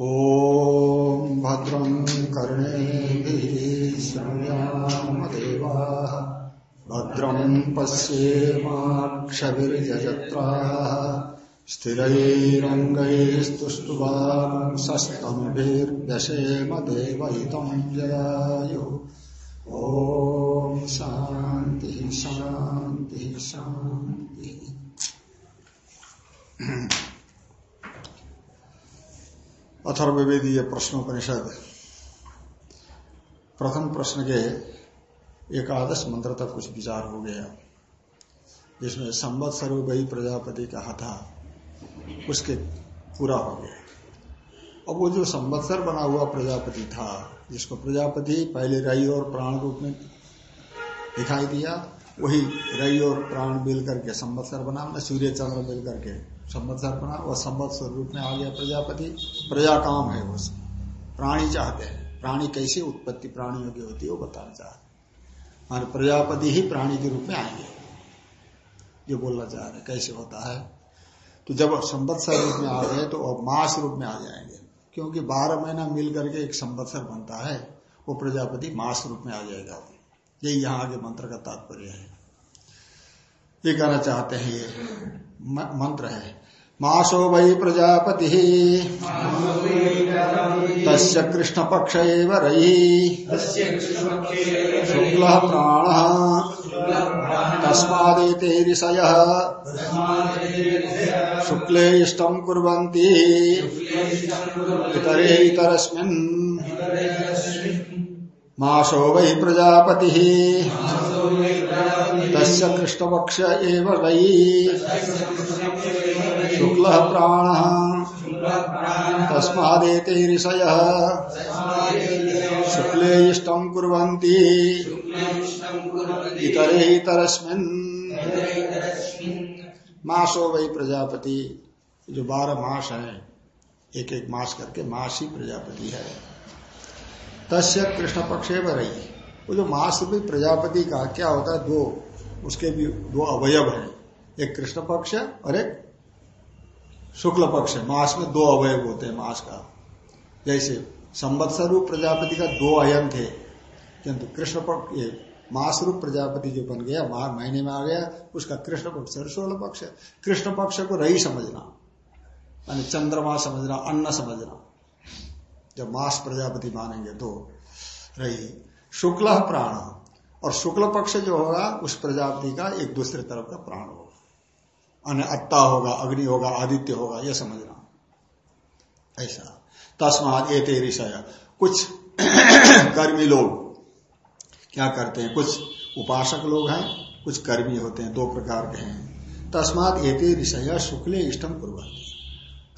ॐ भद्रं कर्णेभिः श्रृणुयामदेवाः। भद्रं पश्येमाक्षभिर्यजत्राः स्थिरैरङ्गैस्तुष्टुवांसस्तम्भिर्यशेम देवहितं जयायुः। ॐ शान्तिः शान्तिः। अथर्वेदीय प्रश्नोपनिषद। प्रथम प्रश्न के एकादश मंत्र तक कुछ विचार हो गया। जिसमें संबत स्वरूप प्रजापति कहा था, उसके पूरा हो गया। अब वो जो संवत्सर बना हुआ प्रजापति था, जिसको प्रजापति पहले रई और प्राण रूप में दिखाई दिया, वही रई और प्राण मिल करके संवत्सर बना सूर्य चंद्र मिल करके संवत्सर बना वह संवत्सर रूप में आ गया प्रजापति प्रजा काम है वो प्राणी चाहते हैं। प्राणी कैसे उत्पत्ति प्राणियों की होती है, वो बताना चाहते मान प्रजापति ही प्राणी के रूप में आएँगे। ये बोलना चाह रहे कैसे होता है? तो जब संवत्सर रूप में आ गए तो अब मास रूप में आ जाएँगे। क्योंकि बारह महीना मिल करके एक संवत्सर बनता है, वो प्रजापति मास रूप में आ जाएगा। यही यहाँ आगे मंत्र का तात्पर्य है। ये कहना चाहते हैं, ये मंत्र है। मासो वै प्रजापति। तस् कृष्ण पक्ष रही शुक्ल प्राण। तस्मादेते ऋषय शुक्ले इष्टम कुर्वन्ति। इतरे इतरस्मिन्। मासो वै प्रजापति। तस्य कृष्णपक्ष एव वै। शुक्ल प्राण। तस्मादेते ऋषय शुक्ले इष्टम कुर्वन्ति। इतरे इतरस्मिन्। मासो वही प्रजापति। जो बारह मास है एक एक मास करके मास ही प्रजापति है। तस्य कृष्ण पक्षे रही वो जो मास भी प्रजापति का क्या होता है, दो, उसके भी दो अवयव है। एक कृष्ण पक्ष और एक शुक्ल पक्ष मास में दो अवयव होते हैं मास का। जैसे संवत्सर रूप प्रजापति का दो अयन थे, किंतु कृष्ण पक्ष मास रूप प्रजापति जो बन गया महीने में आ गया, उसका कृष्ण पक्ष और शुक्ल पक्ष कृष्ण पक्ष को रही समझना चंद्रमा समझना, अन्न समझना। जब मास प्रजापति मानेंगे तो रही शुक्ल प्राण और शुक्ल पक्ष जो होगा, उस प्रजापति का एक दूसरे तरफ़ का प्राण होगा। अन्य अट्टा होगा, अग्नि होगा, आदित्य होगा यह समझना। ऐसा। तस्मात ये ऋषय। कुछ कर्मी लोग क्या करते हैं? कुछ उपासक लोग हैं, कुछ कर्मी होते हैं, दो प्रकार के हैं। तस्मात एते ऋषय शुक्ल इष्टम पूर्व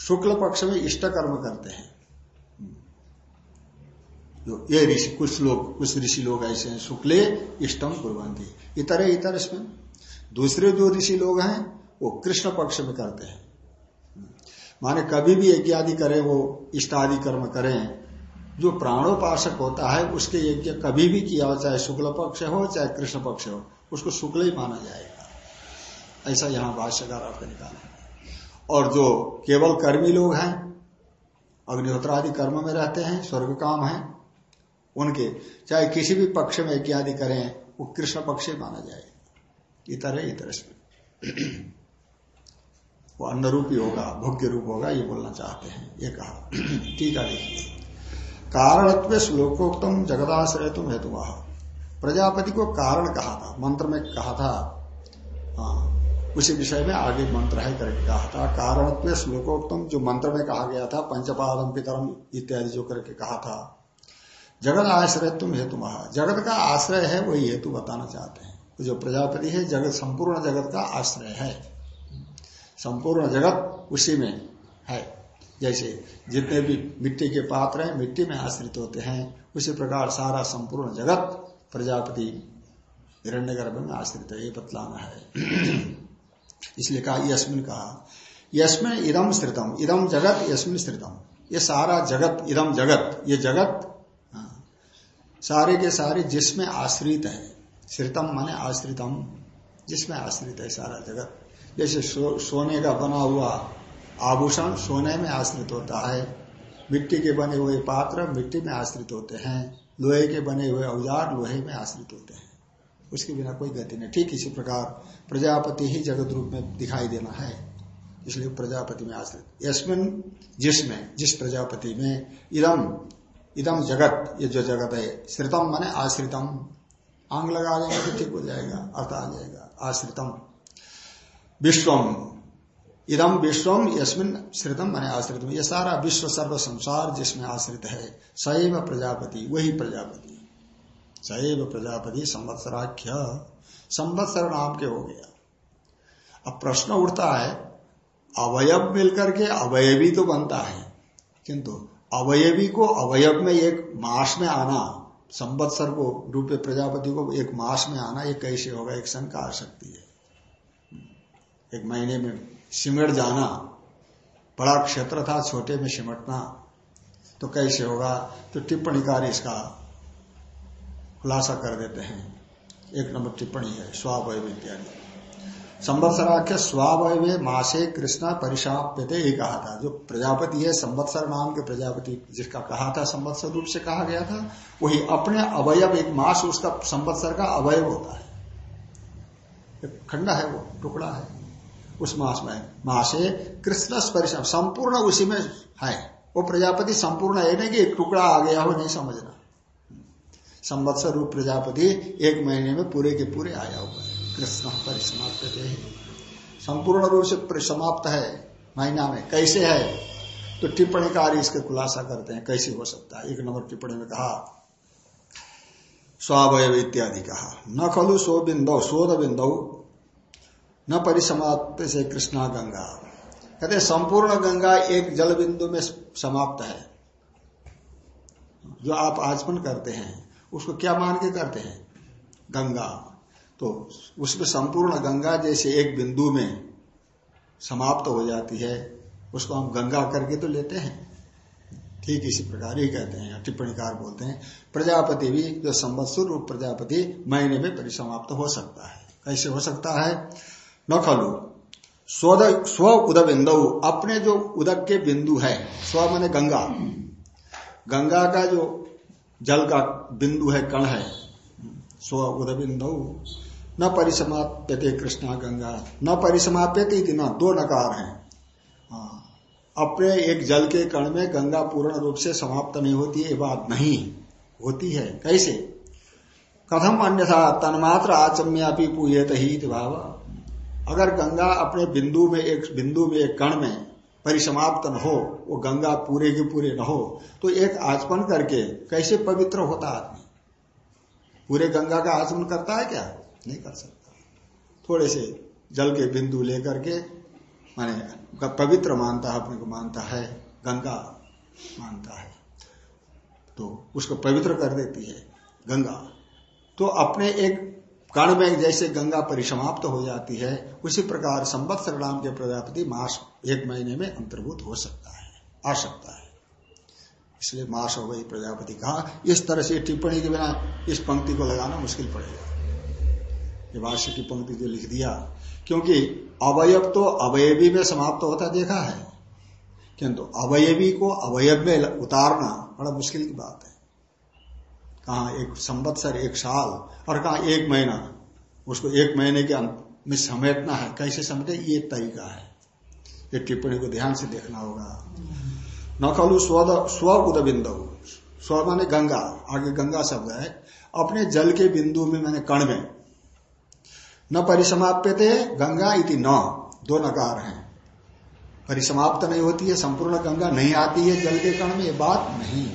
शुक्ल पक्ष में इष्ट कर्म करते हैं। जो ये ऋषि, कुछ लोग, कुछ ऋषि लोग ऐसे हैं, शुक्ले, इष्टम कुरबंदी इतरे इतर इसमें। दूसरे जो ऋषि लोग हैं, वो कृष्ण पक्ष में करते हैं। माने कभी भी यज्ञ आदि करें, वो इष्ट आदि कर्म करें, जो प्राणोपासक होता है, उसके यज्ञ कभी भी किया हो, चाहे शुक्ल पक्ष हो, चाहे कृष्ण पक्ष हो, उसको शुक्ल ही माना जाएगा। ऐसा यहाँ भाष्यकार आपका निकाले और जो केवल कर्मी लोग हैं, अग्निहोत्र आदि कर्म में रहते हैं, स्वर्ग काम है उनके, चाहे किसी भी पक्ष में इत्यादि करें, वो कृष्ण पक्ष माना जाए। इतर है इतर वो अन्न रूप होगा, भोग्य रूप होगा, ये बोलना चाहते हैं, ये कहा। ठीक है, देखिए। कारणत्व श्लोकोक्तम जगदाश्रय तुम हेतु प्रजापति को कारण कहा था, मंत्र में कहा था। हाँ उसी विषय में आगे मंत्र है करके कहा था। कारणत्व श्लोकोक्तम जो मंत्र में कहा गया था पंचपादम पितरम इत्यादि जो करके कहा था जगत आश्रय तुम हेतु महा जगत का आश्रय है, वही हेतु बताना चाहते हैं। जो प्रजापति है, जगत, संपूर्ण जगत का आश्रय है। संपूर्ण जगत उसी में है। जैसे जितने भी मिट्टी के पात्र हैं, मिट्टी में आश्रित होते हैं, उसी प्रकार सारा संपूर्ण जगत प्रजापति हिरण्य गर्भ में आश्रित है, ये बतलाना है। इसलिए कहा, यस्मिन कहा, यस्मिन इदम श्रितम इदम जगत, यस्मिन स्थितम। ये सारा जगत इदम जगत, ये जगत सारे के सारे जिसमें आश्रित है श्रितम माने आश्रितम जिसमें आश्रित है सारा जगत। जैसे सो, सोने का बना हुआ आभूषण सोने में आश्रित होता है मिट्टी के बने हुए पात्र मिट्टी में आश्रित होते हैं लोहे के बने हुए औज़ार लोहे में आश्रित होते हैं। उसके बिना कोई गति नहीं। ठीक इसी प्रकार प्रजापति ही जगत रूप में दिखाई देना है इसलिए प्रजापति में आश्रित। यशमिन जिसमें जिस प्रजापति में इदम इदम जगत, ये जो जगत है, श्रितम माने आश्रितम। आंग लगा देंगे तो ठीक हो जाएगा, अर्थ आ जाएगा, आश्रितम। विश्वम। इदम विश्वम यशमिन श्रितम माने आश्रितम। ये सारा विश्व सर्व संसार जिसमें आश्रित है, सैव प्रजापति, वही प्रजापति। सैव प्रजापति संवत्सराख्य। संवत्सर नाम के हो गया। अब प्रश्न उठता है, अवयव मिलकर के अवयवी तो बनता है, किंतु अवयवी को अवयव में एक मास में आना, संवत्सर को रूप प्रजापति को एक मास में आना, ये कैसे होगा? एक शंका आ सकती है। एक महीने में सिमट जाना, बड़ा क्षेत्र था, छोटे में सिमटना तो कैसे होगा? तो टिप्पणीकार इसका खुलासा कर देते हैं। एक नंबर टिप्पणी है स्वावय इत्यादि। संवत्सराख्य स्वावय मासे कृष्ण परिशाप्यते, ये कहा था। जो प्रजापति है, संवत्सर नाम के प्रजापति, जिसका कहा था संवत्सर रूप से कहा गया था, वही अपने अवयव, एक मास उसका संवत्सर का अवयव होता है। खंडा है वो, टुकड़ा है। उस मास में मासे कृष्ण परिशाप संपूर्ण उसी में है। वो प्रजापति संपूर्ण है नहीं कि एक टुकड़ा आ गया हो, नहीं समझना। संवत्सर रूप प्रजापति एक महीने में पूरे के पूरे आया हुआ है। कृष्ण परिसमाप्त संपूर्ण रूप से समाप्त है महीना में। कैसे है? तो टिप्पणीकार इसके खुलासा करते हैं। कैसे हो सकता है? एक नंबर टिप्पणी में कहा स्वावय इत्यादि कहा, न खलु सो बिंदु शोध बिंदु, न परिसमाप्त से कृष्णा गंगा। कहते संपूर्ण गंगा एक जल बिंदु में समाप्त है। जो आप आचमन करते हैं, उसको क्या मान के करते हैं? गंगा। तो उसमें संपूर्ण गंगा जैसे एक बिंदु में समाप्त हो जाती है, उसको हम गंगा करके तो लेते हैं। ठीक इसी प्रकार ही कहते हैं, टिप्पणीकार बोलते हैं, प्रजापति भी जो संवत्सर रूप प्रजापति महीने में परिसमाप्त हो सकता है। कैसे हो सकता है? न खलु। स्व उद बिंदु अपने जो उदक के बिंदु है, स्व मैंने गंगा। गंगा का जो जल का बिंदु है, कण है, स्व उद बिंदु न परिसमाप्य परिसमाप्यते कृष्णा गंगा, न परिसमाप्यते न, दो नकार है। हाँ। अपने एक जल के कण में गंगा पूर्ण रूप से समाप्त नहीं होती, ये बात नहीं होती है। कैसे? कथम अन्यथा, तन्मात्र आचम्यापी पूयत ही भाव। अगर गंगा अपने बिंदु में, एक बिंदु में, एक कण में परिसमाप्त न हो, वो गंगा पूरे के पूरे न हो तो एक आचमन करके कैसे पवित्र होता आदमी? पूरे गंगा का आचमन करता है क्या? नहीं कर सकता। थोड़े से जल के बिंदु लेकर के, माने पवित्र मानता है, अपने को मानता है, गंगा मानता है तो उसको पवित्र कर देती है गंगा। तो अपने एक कर्ण में जैसे गंगा परिसमाप्त तो हो जाती है, उसी प्रकार संवत्सर नाम के प्रजापति मास एक महीने में अंतर्भूत हो सकता है, आ सकता है। इसलिए मास हो गई प्रजापति कहा? इस तरह से टिप्पणी के बिना इस पंक्ति को लगाना मुश्किल पड़ेगा। ये भाष्य की पंक्ति जो लिख दिया, क्योंकि अवयव तो अवयवी में समाप्त होता देखा है। किंतु अवयवी को अवयव में उतारना बड़ा मुश्किल की बात है। कहा एक संवत्सर, एक साल, और कहा एक महीना, उसको एक महीने के अंत में समेटना है। कैसे समेटे? ये तरीका है। ये टिप्पणी को ध्यान से देखना होगा। न खलु स्व उद बिंदु स्व माने गंगा। आगे गंगा शब्द है। अपने जल के बिंदु में मैंने कण में न परिसमाप्यते गंगा इति न। दो नकार हैं। परिसमाप्त नहीं होती है, संपूर्ण गंगा नहीं आती है, जल के कण में ये बात नहीं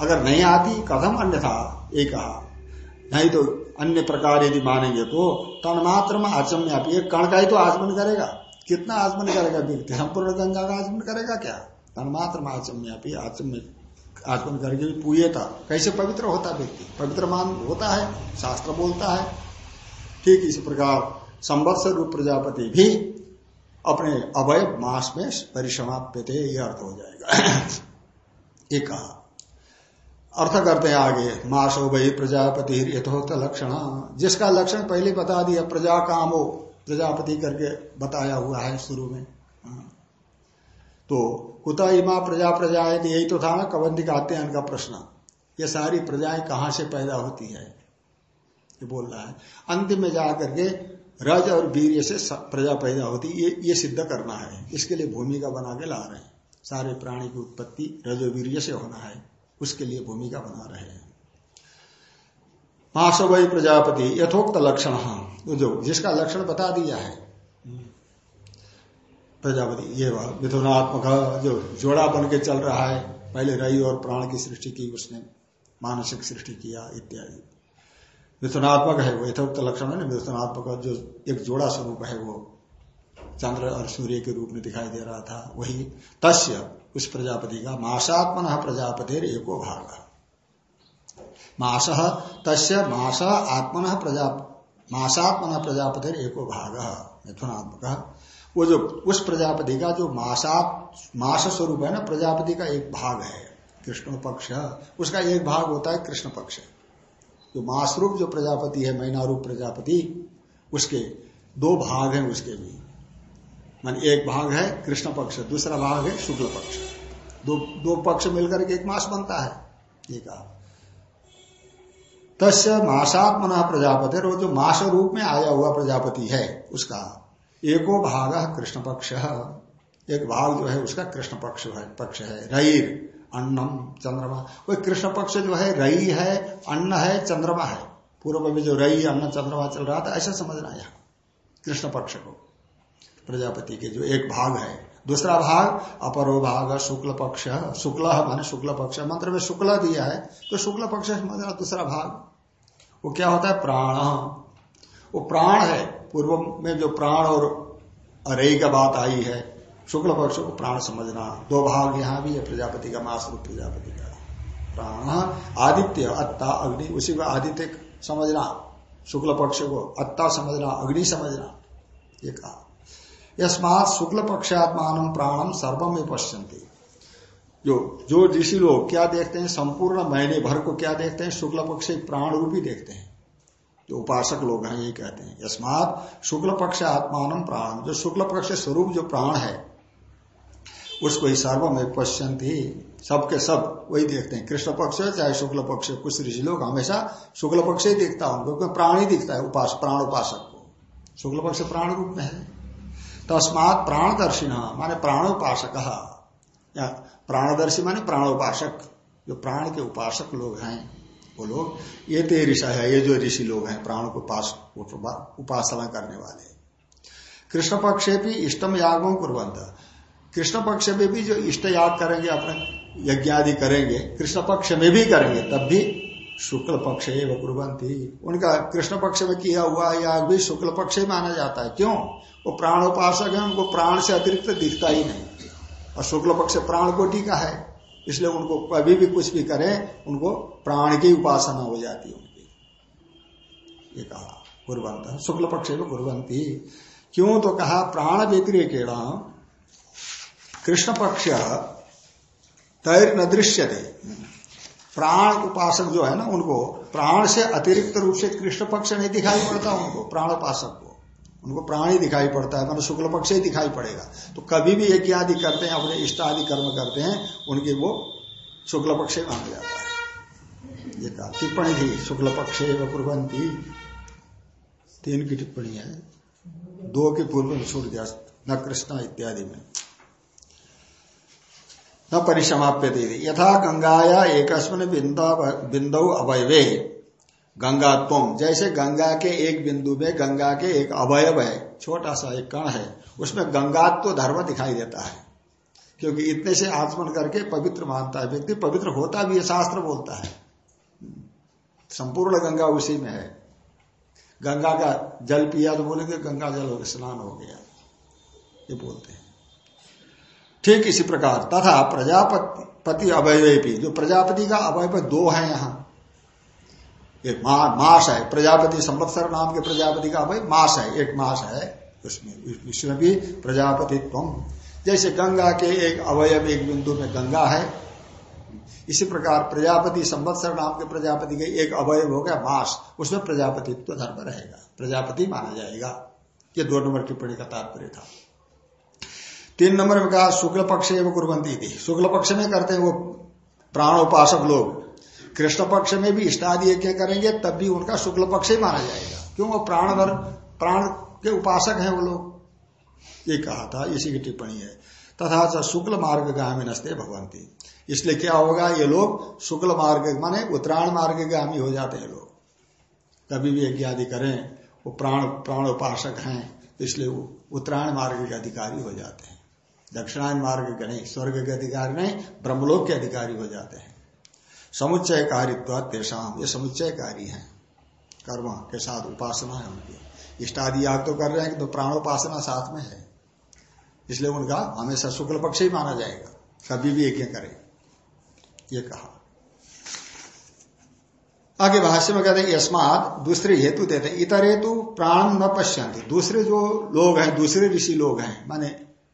अगर नहीं आती, कथम अन्य था ये कहा नहीं तो अन्य प्रकार यदि मानेंगे तो तन्मात्र में आचम्य आप एक कण का ही तो आचमन करेगा। कितना आचमन करेगा व्यक्ति संपूर्ण गंगा का आचमन करेगा क्या? तन्मात्र में आचम्य आचम्य, आचमन करके भी पूये था कैसे पवित्र होता व्यक्ति? पवित्र मान होता है, शास्त्र बोलता है। ठीक इसी प्रकार संवत्सर रूप प्रजापति भी अपने अवय मास में परिसमाप्यते, यह अर्थ हो जाएगा। ये कहा। अर्थ करते हैं आगे, मास हो गई प्रजापति यथोक्त लक्षण। जिसका लक्षण पहले बता दिया, प्रजा काम प्रजापति करके बताया हुआ है शुरू में। तो कुता इमा प्रजा प्रजा है यही तो था ना कबंदी कहते हैं इनका प्रश्न। ये सारी प्रजाएँ कहाँ से पैदा होती है? ये बोल रहा है। अंतिम में जाकर के रज और वीर से, प्रजा पैदा होती, ये ये सिद्ध करना है। इसके लिए भूमिका बना के ला रहे हैं। सारे प्राणी की उत्पत्ति रज वीर से होना है। उसके लिए भूमिका बना रहे हैं। महासवई प्रजापति, यथोक्त लक्षण जो जिसका लक्षण बता दिया है। प्रजापति, ये मिथुनात्मक जो जोड़ा बन के चल रहा है। पहले रई और प्राण की सृष्टि की, उसने मानसिक सृष्टि किया, इत्यादि। मिथुनात्मक है वो, यथोक्त लक्षण है ना मिथुनात्मक जो एक जोड़ा स्वरूप है वो, चंद्र और सूर्य के रूप में दिखाई दे रहा था, वही तस्य, उस प्रजापति का, मासात्मन प्रजापति एको भाग। मास तस्य, मास आत्मन प्रजा, मासात्मन प्रजापति एको भाग मिथुनात्मक वो जो, उस प्रजापति का जो मासात, मास स्वरूप है ना, प्रजापति का एक भाग है, कृष्ण पक्ष। उसका एक भाग होता है कृष्ण पक्ष। जो मास रूप जो प्रजापति है मैना रूप प्रजापति, उसके दो भाग हैं उसके भी। मान एक भाग है कृष्ण पक्ष, दूसरा भाग है शुक्ल पक्ष। दो दो पक्ष मिलकर के एक मास बनता है, ये कहा। तस्य मासात्मना प्रजापति, और जो मास रूप में आया हुआ प्रजापति है, उसका एको भाग कृष्ण पक्ष। एक भाग जो है उसका कृष्ण पक्ष है पक्ष है रईर अन्नम चंद्रमा। वो कृष्ण पक्ष जो है, रई है, अन्न है, चंद्रमा है। पूर्व में जो रई, अन्न, चंद्रमा चल रहा था, ऐसा समझना यहाँ। कृष्ण पक्ष को। प्रजापति के जो एक भाग है। दूसरा भाग, अपरो भाग, शुक्ल पक्ष। शुक्ल माने शुक्ल पक्ष। मंत्र में शुक्ल दिया है तो शुक्ल पक्ष समझना दूसरा भाग। वो क्या होता है? प्राण। वो प्राण है। पूर्व में जो प्राण और अरे का बात आई है शुक्ल पक्ष को प्राण समझना। दो भाग यहाँ भी है, प्रजापति का मास रूप प्रजापति का। प्राण, आदित्य, अत्ता, अग्नि, उसी को आदित्य समझना। शुक्ल पक्ष को अत्ता समझना, अग्नि समझना, ये कहा। यस्मात शुक्ल पक्षात्मान प्राणम सर्वम में पश्यंती जो जो ऋषि लोग क्या देखते हैं? संपूर्ण महीने भर को क्या देखते हैं? शुक्ल पक्ष प्राण रूपी देखते हैं। जो उपासक लोग हैं, ये कहते हैं। यस्मात शुक्ल पक्ष आत्मान प्राण। जो शुक्ल पक्ष स्वरूप, जो प्राण है उसको ही सर्व में पश्यंती सबके सब वही देखते हैं। कृष्ण पक्ष है, चाहे शुक्ल पक्ष, कुछ ऋषि लोग हमेशा शुक्ल पक्ष ही दिखता है उनको प्राण ही दिखता है उपास, प्राण उपासक को। शुक्ल पक्ष प्राण रूप में है। तस्मात प्राणदर्शी माने प्राणोपासक। प्राणदर्शी माने प्राणोपासक। जो प्राण के उपासक लोग हैं, वो लोग, ये ते ऋषा है, ये जो ऋषि लोग हैं, प्राण को पास उपासना करने वाले। कृष्ण पक्षे भी इष्टम यागों कुरबंध कृष्ण पक्ष में भी जो इष्ट याग करेंगे अपने यज्ञ आदि करेंगे कृष्ण पक्ष में भी करेंगे, तब भी शुक्ल पक्ष एवं कुरबंती उनका कृष्ण पक्ष में किया हुआ याग भी शुक्ल पक्ष ही माना जाता है। क्यों? वो प्राणोपासक है, उनको प्राण से अतिरिक्त दिखता ही नहीं। और शुक्ल पक्ष प्राण का है, इसलिए उनको कभी भी कुछ भी करें, उनको प्राण की उपासना हो जाती है उनकी। ये कहा गुरुवंत शुक्ल पक्ष में गुरुवंती क्यों? तो कहा, प्राण व्यतिरेक कृष्ण पक्ष तैर न दृश्य थे प्राण उपासक जो है ना उनको, प्राण से अतिरिक्त रूप से कृष्ण पक्ष नहीं दिखाई पड़ता उनको, प्राण उपासक को। उनको प्राण ही दिखाई पड़ता है मतलब शुक्ल पक्ष ही दिखाई पड़ेगा। तो कभी भी यज्ञ आदि करते हैं, अपने इष्ट आदि कर्म करते हैं, उनके वो शुक्ल पक्ष ही माना जाता है। ये कहा, टिप्पणी थी, शुक्ल पक्ष तीन की टिप्पणी है, दो के पूर्व में गया, न कृष्ण इत्यादि में। न परिसमाप्य दे यथा गंगाया एक बिंदु अवयवे। गंगात्म जैसे गंगा के एक बिंदु में गंगा के एक अवयव है, छोटा सा एक कण है, उसमें गंगात्व धर्म दिखाई देता है। क्योंकि इतने से आचमन करके पवित्र मानता है व्यक्ति, पवित्र होता भी है, शास्त्र बोलता है। संपूर्ण गंगा उसी में है। गंगा का जल पिया तो बोलेंगे, गंगा जल हो स्नान हो गया। ये बोलते हैं। ठीक इसी प्रकार। तथा प्रजापति पति अवयवी जो प्रजापति का अवयव दो है यहाँ। एक मा, मास है प्रजापति संवत्सर नाम के प्रजापति का अवय मास है एक मास है। उसमें इसमें भी प्रजापति तुम जैसे गंगा के एक अवयव एक बिंदु में गंगा है। इसी प्रकार प्रजापति संवत्सर नाम के प्रजापति के एक अवयव हो गया मास। उसमें प्रजापतित्व धर्म रहेगा। प्रजापति माना जाएगा। ये दो नंबर टिप्पणी का तात्पर्य था। तीन नंबर में कहा, शुक्ल पक्ष एवं कुरबंती थी शुक्ल पक्ष में करते हैं वो प्राण उपासक लोग। कृष्ण पक्ष में भी इष्टादि यज्ञ करेंगे, तब भी उनका शुक्ल पक्ष ही माना जाएगा। क्यों? वो प्राण भर प्राण के उपासक हैं वो लोग। ये कहा था, इसी की टिप्पणी है। तथा शुक्ल मार्ग गामी नस्ते भगवंती इसलिए क्या होगा, ये लोग शुक्ल मार्ग, माने उत्तरायण मार्ग गामी हो जाते हैं लोग। कभी भी यज्ञ आदि करें, वो प्राण प्राण उपासक हैं, इसलिए वो उत्तरायण मार्ग के अधिकारी हो जाते हैं। दक्षिणायन मार्ग के नहीं, स्वर्ग के अधिकारी नहीं, ब्रह्मलोक के अधिकारी हो जाते हैं। समुच्चय कारित्व तेषाम ये समुच्चय कार्य है। कर्म के साथ उपासना है उनकी। इष्टादि याग तो कर रहे हैं कि तो प्राणोपासना साथ में है। इसलिए उनका हमेशा शुक्ल पक्ष ही माना जाएगा। कभी भी यज्ञ करे। ये कहा। आगे भाष्य में कहते हैं, यस्मात दूसरे हेतु देते इतर हेतु प्राण न पश्यंती दूसरे जो लोग हैं, दूसरे ऋषि लोग हैं, माने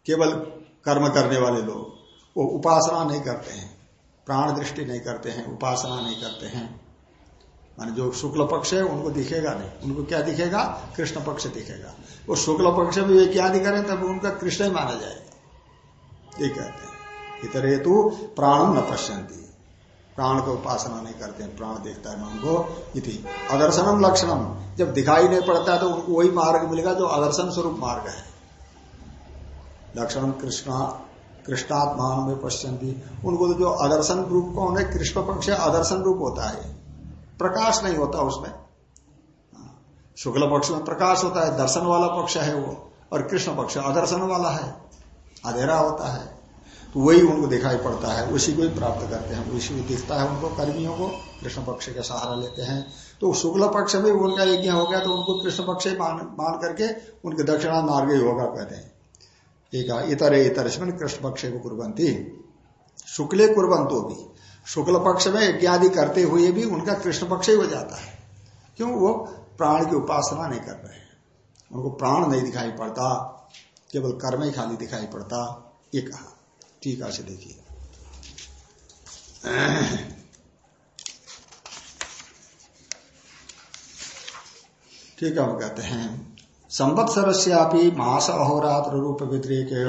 केवल कर्म करने वाले लोग, वो उपासना नहीं करते हैं, प्राण दृष्टि नहीं करते हैं, उपासना नहीं करते हैं। माने जो शुक्ल पक्ष है, उनको दिखेगा नहीं। उनको क्या दिखेगा? कृष्ण पक्ष दिखेगा। वो शुक्ल पक्ष में वे क्या करें तब उनका कृष्ण ही माना जाएगा। ये कहते हैं। इतर हेतु प्राण न पश्यंती प्राण को उपासना नहीं करते हैं, प्राण देखता है मन को इति अदर्शनम लक्षणम। जब दिखाई नहीं पड़ता है तो उनको वही मार्ग मिलेगा जो अदर्शन स्वरूप मार्ग है। लक्षण कृष्णा कृष्णात्मान में पश्चिंती उनको तो जो अदर्शन रूप कौन है? कृष्ण पक्ष अदर्शन रूप होता है। प्रकाश नहीं होता उसमें। शुक्ल पक्ष में प्रकाश होता है दर्शन वाला पक्ष है वो और कृष्ण पक्ष अदर्शन वाला है। अधेरा होता है। तो वही उनको दिखाई पड़ता है उसी को ही प्राप्त करते हैं। उसी को दिखता है उनको कर्मियों को कृष्ण पक्ष का सहारा लेते हैं। तो शुक्ल पक्ष में उनका यज्ञ हो गया तो उनको कृष्ण पक्ष मान, मान करके उनके दक्षिणा मार्ग ही होगा कहते हैं। एक इतर इतर कृष्ण पक्ष को कुरबंती। शुक्ले कुरबंतो भी। शुक्ल पक्ष में यज्ञादि करते हुए भी उनका कृष्ण पक्ष ही हो जाता है। क्यों? वो प्राण की उपासना नहीं कर रहे उनको प्राण नहीं दिखाई पड़ता, केवल कर्म ही खाली दिखाई पड़ता, ये कहा। ठीक से देखिए। ठीक है, हम कहते हैं। संवत्सरस्यापि मास अहोरात्र रूप व्यतिरेकेण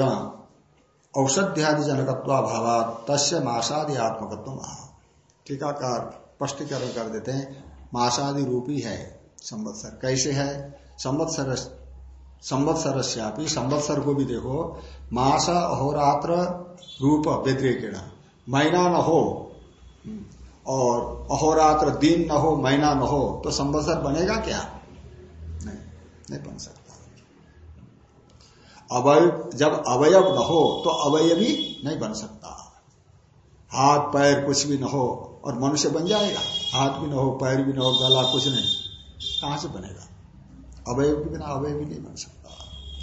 औषध्यादि जनकत्वाभाव तस्य मासादि आत्मकत्व टीकाकार स्पष्टीकरण कर देते हैं मासादि रूपी है, संवत्सर कैसे है? संवत्सर संवत्सरस्यापि संवत्सर को भी देखो मास अहोरात्र रूप व्यतिरेकेण महीना न हो, और अहोरात्र दिन न हो, महीना न हो तो संवत्सर बनेगा क्या? नहीं बन सकता। अवय, जब अवयव न हो तो अवयवी नहीं बन सकता। हाथ, पैर कुछ भी न हो और मनुष्य बन जाएगा। हाथ भी न हो, पैर भी न हो, गला कुछ नहीं। कहाँ से बनेगा? अवयव के बिना अवयव भी नहीं बन सकता।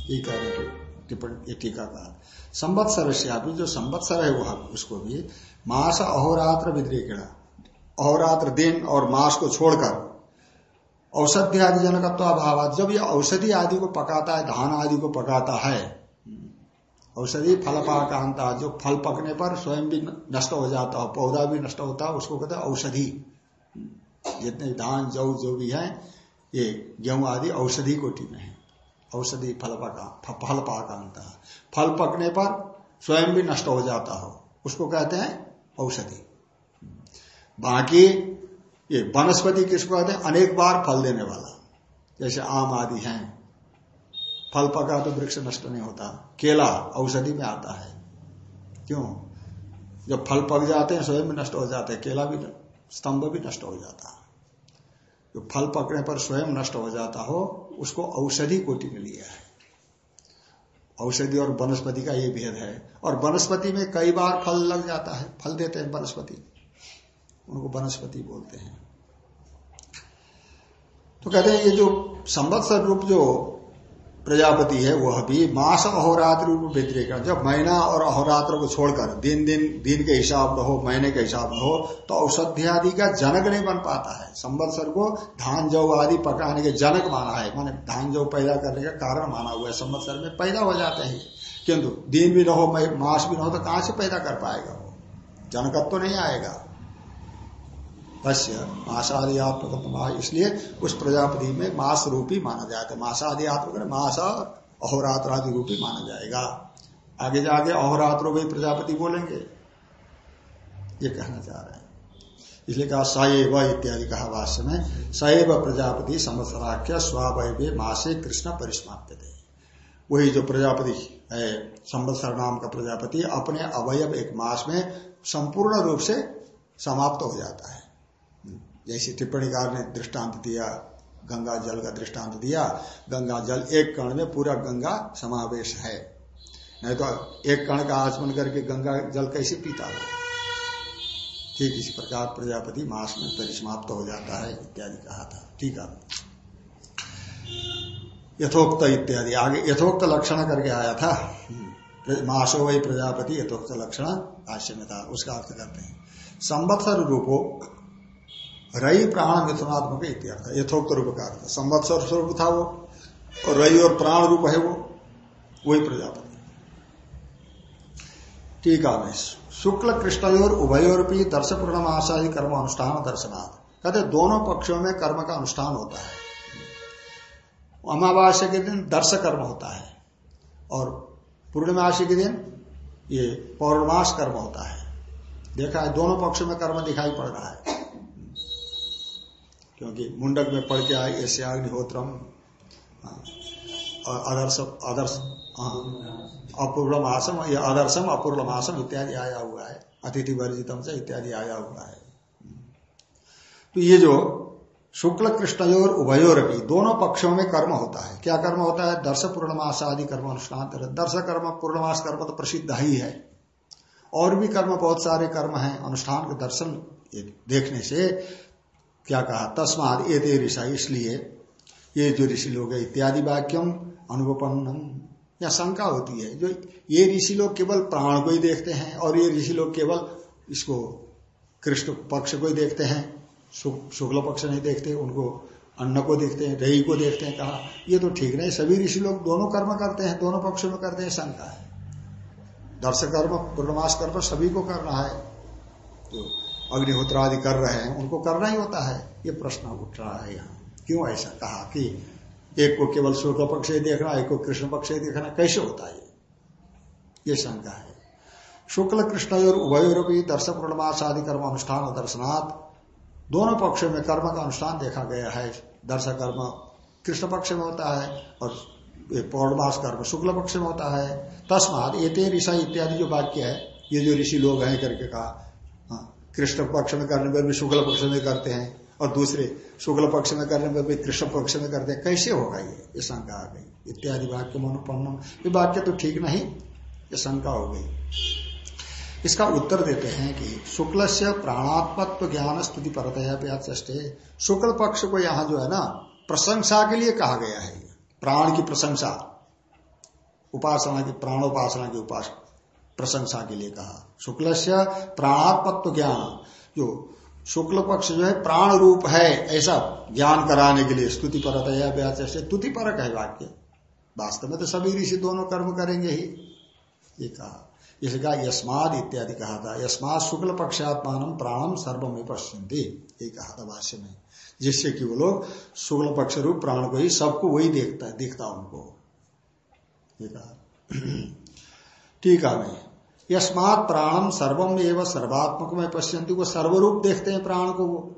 ये कह रहे टिप्पणी टीका का संवत्सर से जो संवत्सर है वह, उसको भी मास अहोरात्र विद्रेकिणा अहोरात्र दिन और मास को छोड़कर औषधि आदि जनकत्व अभाव जब ये औषधि आदि को पकाता है, धान आदि को पकाता है, औषधि फल पाकांता जो फल पकने पर स्वयं भी नष्ट हो जाता है, पौधा भी नष्ट होता है, उसको कहते हैं औषधि। जितने धान, जौ जो भी है, ये गेहूँ आदि औषधि कोटि में है। औषधि फल पका फल पाकांता फल पकने पर स्वयं भी नष्ट हो जाता हो, उसको कहते हैं औषधि। बाकी ये वनस्पति किसको कहते हैं? अनेक बार फल देने वाला। जैसे आम आदि हैं। फल पका तो वृक्ष नष्ट नहीं होता। केला औषधि में आता है। क्यों? जब फल पक जाते हैं, स्वयं नष्ट हो जाते हैं। केला भी स्तंभ भी नष्ट हो जाता। है जो फल पकने पर स्वयं नष्ट हो जाता हो, उसको औषधि कोटि में लिया है। औषधि और वनस्पति का ये भेद है। और वनस्पति में कई बार फल लग जाता है। फल देते हैं वनस्पति। उनको वनस्पति बोलते हैं। तो कहते हैं ये जो संवत्सर रूप जो प्रजापति है, वह भी मास अहोरात्र रूप व्यतिरिक जब महीना और अहोरात्र को छोड़कर, दिन दिन दिन के हिसाब न हो, महीने के हिसाब न हो तो आदि का जनक नहीं बन पाता है। संवत्सर को धान जौ आदि पकाने के जनक माना है, माने धान जौ पैदा करने का कारण माना हुआ है। संवत्सर में पैदा हो जाते हैं। किंतु दिन भी न हो मास भी न हो तो कहाँ से पैदा कर पाएगा वो? जनकत्व तो नहीं आएगा। तस्य मासादि आत्मक इसलिए उस प्रजापति में मास रूपी माना जाता है। मासादि आत्मक मास अहोरात्र आदि रूपी माना जाएगा। आगे जाके अहोरात्रो भाई प्रजापति बोलेंगे। ये कहना चाह रहे हैं। इसलिए कहा सएव इत्यादि कहा भाष्य में सएव प्रजापति संवत्सराख्य स्वावय मासे कृष्ण परिस्माप्य थे वही जो प्रजापति है, संवत्सर नाम का प्रजापति, अपने अवयव एक मास में संपूर्ण रूप से समाप्त हो जाता है। जैसे टिप्पणीकार ने दृष्टांत दिया, गंगा जल का दृष्टांत दिया, गंगा जल एक कण में पूरा गंगा समावेश है। नहीं तो एक कण का आचमन करके गंगा जल कैसे पीता हो? ठीक इसी प्रकार प्रजापति मास में परिसमाप्त हो जाता है, इत्यादि कहा था। ठीक है। यथोक्त इत्यादि। आगे यथोक्त लक्षण करके आया था। मासो वही प्रजापति, यथोक्त लक्षण में था, उसका अर्थ करते हैं। संवत्सर रूपो रई प्राण मिथुनात्मक यथोक्त रूप का अर्थ संवत्सर स्वरूप था वो, और रई और प्राण रूप है वो, वही प्रजापति। टीका में शुक्ल कृष्ण और उभयोरपी दर्श पूर्णमाशाही कर्म अनुष्ठान दर्शनाथ कहते दोनों पक्षों में कर्म का अनुष्ठान होता है। अमावास्या के दिन दर्श कर्म होता है, और पूर्णिमासी के दिन ये पौर्णमास कर्म होता है। देखा है, दोनों पक्षों में कर्म दिखाई पड़ रहा है। क्योंकि मुंडक में पढ़ के आए, ऐसे अग्निहोत्रम आदर्श आदर्श अपूर्वमासम या आदर्शम अपूर्वमासम इत्यादि आया हुआ है। अतिथि वर्जितम से इत्यादि आया हुआ है। तो ये जो शुक्ल कृष्णयोर उभयोर भी, दोनों पक्षों में कर्म होता है। क्या कर्म होता है? दर्श, पूर्णमास आदि कर्म अनुष्ठान दर्श कर्म, पूर्णमास कर्म तो प्रसिद्ध ही है। और भी कर्म, बहुत सारे कर्म हैं अनुष्ठान के दर्शन देखने से। क्या कहा? तस्माद ये ऋषा इसलिए ये जो ऋषि लोग है, इत्यादि वाक्यम अनुपन्नम या शंका होती है, जो ये ऋषि लोग केवल प्राण को ही देखते हैं और ये ऋषि लोग केवल इसको कृष्ण पक्ष को ही देखते हैं शुक्ल पक्ष नहीं देखते, उनको अन्न को देखते हैं, दही को देखते हैं, कहा, ये तो ठीक नहीं, सभी ऋषि लोग दोनों कर्म करते हैं, दोनों पक्षों में करते हैं, शंका है। दर्शक कर्म पूर्णमास कर्म सभी को करना है। जो अग्निहोत्र आदि कर रहे हैं उनको करना ही होता है। ये प्रश्न उठ रहा है यहाँ। क्यों ऐसा कहा कि एक को केवल शुक्ल पक्ष से देखना एक को कृष्ण पक्ष से देखना कैसे होता है ये? शंका है। शुक्ल कृष्ण और उभयोरपी दर्शक पूर्णमास आदि कर्म अनुष्ठान और दर्शनाथ दोनों पक्षों में कर्म का अनुष्ठान देखा गया है। दर्शक कर्म कृष्ण पक्ष में होता है और पौर्णमास कर्म शुक्ल पक्ष में होता है। तस्मात ये ऋषा इत्यादि जो वाक्य है ये जो ऋषि लोग हैं करके कहा हाँ, कृष्ण पक्ष में करने पर भी शुक्ल पक्ष में करते हैं और दूसरे शुक्ल पक्ष में करने पर भी कृष्ण पक्ष में करते हैं। कैसे होगा ये? ये शंका आ गई। इत्यादि वाक्य मनोपन्नम। ये वाक्य तो ठीक नहीं, ये शंका हो गई। इसका उत्तर देते हैं कि शुक्ल से प्राणात्मत्व ज्ञान स्तुति परतया शुक्ल पक्ष को यहाँ जो है ना, प्रशंसा के लिए कहा गया है। प्राण की प्रशंसा, उपासना की, प्राणोपासना की उपास प्रशंसा के लिए कहा। शुक्ल से प्राणात्मत्व ज्ञान जो शुक्ल पक्ष जो है प्राण रूप है, ऐसा ज्ञान कराने के लिए स्तुति परत है स्तुति परक है वाक्य। वास्तव में तो सभी ऋषि दोनों कर्म करेंगे ही, ये कहा। इसे कहा, यस्माद इत्यादि कहा था। यस्माद शुक्ल पक्षात्मान प्राणम सर्वम पश्यंती ये कहा था भाष्य में। जिससे कि वो लोग शुक्ल पक्ष रूप प्राण को ही सबको वही देखता है दिखता उनको। ये कहा। है मैं। यस्मात प्राणम सर्वम एवं सर्वात्मक में पश्यंती को सर्वरूप देखते हैं प्राण को। वो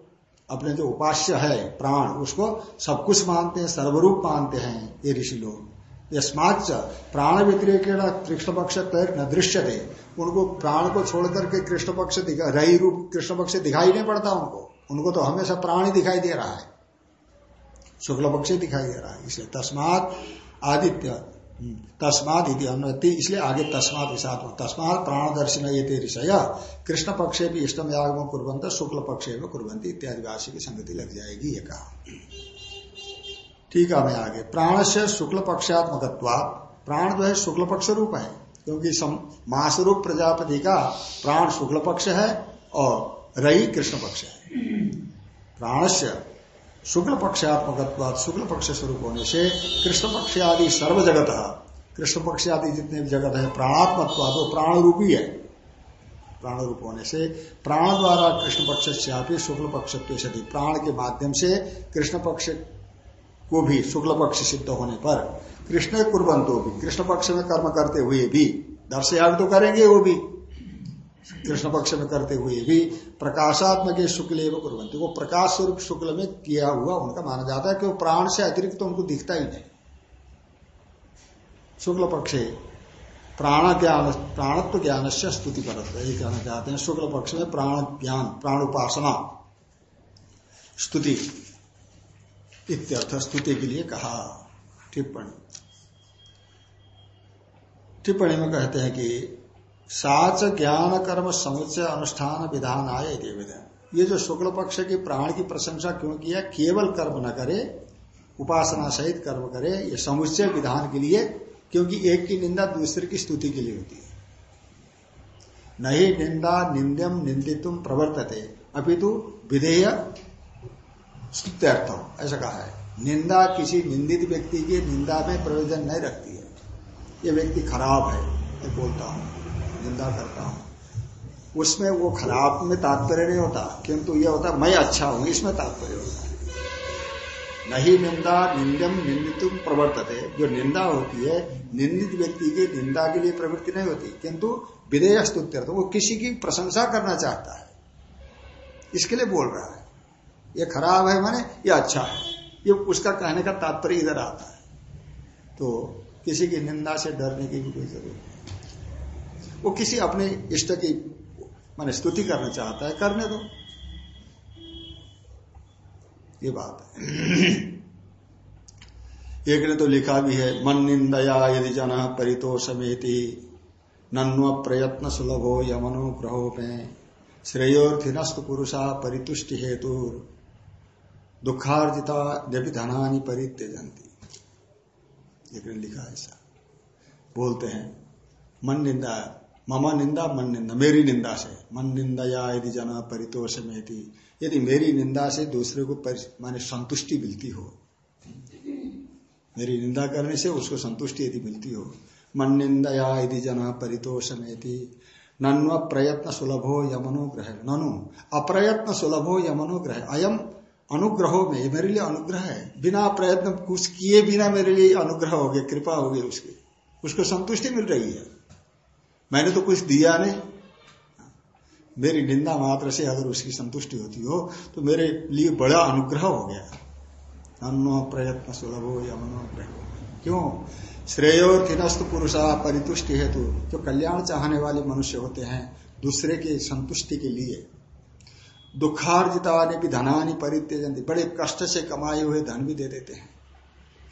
अपने जो उपास्य है, प्राण, उसको सब कुछ मानते हैं, सर्वरूप मानते हैं ये ऋषि लोग। यस्माच प्राण व्यतिरेक कृष्ण पक्ष न दृश्य थे उनको प्राण को छोड़ करके कृष्ण पक्ष रही रूप कृष्ण पक्ष दिखाई नहीं पड़ता उनको। उनको तो हमेशा प्राण ही दिखाई दे रहा है। शुक्ल पक्ष दिखाई दे रहा है। इसलिए तस्मात आदित्य तस्मात इति इसलिए आगे तस्मात विषाद तस्मात प्राणदर्शन ये ऋषय कृष्ण पक्षे भी इष्टम यागम कुरंत शुक्ल पक्षे में कुरंती इत्यादि राशि की संगति लग जाएगी ये कहा। ठीक है मैं आगे। प्राण से शुक्ल पक्षात्मक प्राण जो है शुक्ल पक्ष रूप है, क्योंकि मास रूप प्रजापति का प्राण शुक्ल पक्ष है और रही कृष्ण पक्ष है। प्राण से शुक्ल पक्षात्मक शुक्ल पक्ष स्वरूप होने से कृष्ण पक्ष आदि सर्व जगत कृष्ण पक्ष आदि जितने भी जगत है प्राणात्मत्व वो प्राण रूपी है। प्राण रूप होने से प्राण द्वारा कृष्ण पक्ष से शुक्ल पक्ष सदी प्राण के माध्यम से कृष्ण पक्ष को भी शुक्ल पक्ष सिद्ध होने पर कृष्ण कुर्बंतो भी कृष्ण पक्ष में कर्म करते हुए भी दर्शयाग तो करेंगे वो भी। कृष्ण पक्ष में करते हुए भी प्रकाशात्मक शुक्ल एवं कुरंती। वो प्रकाश स्वरूप शुक्ल में किया हुआ उनका माना जाता है कि वो प्राण से अतिरिक्त तो उनको दिखता ही नहीं। शुक्ल पक्ष प्राण ज्ञान, प्राणत्व ज्ञान से स्तुति पर यही कहना चाहते हैं। शुक्ल पक्ष में प्राण ज्ञान, प्राण उपासना, स्तुति, इत्यर्थ स्तुति के लिए कहा। टिप्पणी। टिप्पणी में कहते हैं कि साच ज्ञान कर्म समुचय अनुष्ठान विधान आय आए ये जो शुक्ल पक्ष के प्राण की प्रशंसा क्यों किया केवल कर्म न करे, उपासना सहित कर्म करे, ये समुचय विधान के लिए, क्योंकि एक की निंदा दूसरे की स्तुति के लिए होती है। नहीं निंदा निंदम निंदितुम प्रवर्तते, अपितु विधेय स्तुत्यर्थ ऐसा कहा है। निंदा किसी निंदित व्यक्ति की निंदा में प्रयोजन नहीं रखती है। ये व्यक्ति खराब है मैं बोलता हूँ। निंदा करता हूँ। उसमें वो खराब में तात्पर्य नहीं होता, किंतु यह होता मैं अच्छा हूँ, इसमें तात्पर्य होता है। नहीं निंदा, निंदम, निंदितुम प्रवर्तते। जो निंदा होती है, निंदित व्यक्ति की निंदा के लिए प्रवृत्ति नहीं होती, किंतु विधेय स्तुत्य वो किसी की प्रशंसा करना चाहता है। इसके लिए बोल रहा है, ये खराब है माने, ये अच्छा है। ये उसका कहने का तात्पर्य इधर आता है। तो किसी की निंदा से डरने की भी कोई ज़रूरत नहीं। वो किसी अपने इष्ट की, मान स्तुति करना चाहता है, करने दो। ये बात है। एक ने तो लिखा भी है मन निंदया यदि जन परितो समेति नन्व प्रयत्न सुलभो यमनुग्रहो में श्रेयोर्थिनस्त पुरुषा परितुष्टि हेतु दुखार्जिता जब धनानी परित्यजंती एक ने लिखा ऐसा। बोलते हैं मन निंदा ममा निंदा, मन निंदा, मेरी निंदा से। मन निंदा या यदि जना परितोष में यदि मेरी निंदा से दूसरे को माने संतुष्टि मिलती हो, मेरी निंदा करने से उसको संतुष्टि यदि मिलती हो, मन निंदा या यदि जना परितोष में नन्व प्रयत्न सुलभ यमनुग्रह ननु, अप्रयत्न सुलभ हो यमनुग्रह अयम अनुग्रहो में, ये मेरे लिए अनुग्रह है। बिना प्रयत्न कुछ किए बिना मेरे लिए अनुग्रह हो गया, कृपा हो गई उसकी। उसको संतुष्टि मिल रही है। मैंने तो कुछ दिया नहीं। मेरी निंदा मात्र से अगर उसकी संतुष्टि होती हो तो मेरे लिए बड़ा अनुग्रह हो गया। अन्न प्रयत्न सुलभ हो या मनोग्रह क्यों? श्रेयोर थिनस्त पुरुषा परितुष्टि हेतु। जो कल्याण चाहने वाले मनुष्य होते हैं, दूसरे के संतुष्टि के लिए। दुखार्जिता ने भी धनानी परित्यजंती बड़े कष्ट से कमाए हुए धन भी दे देते हैं।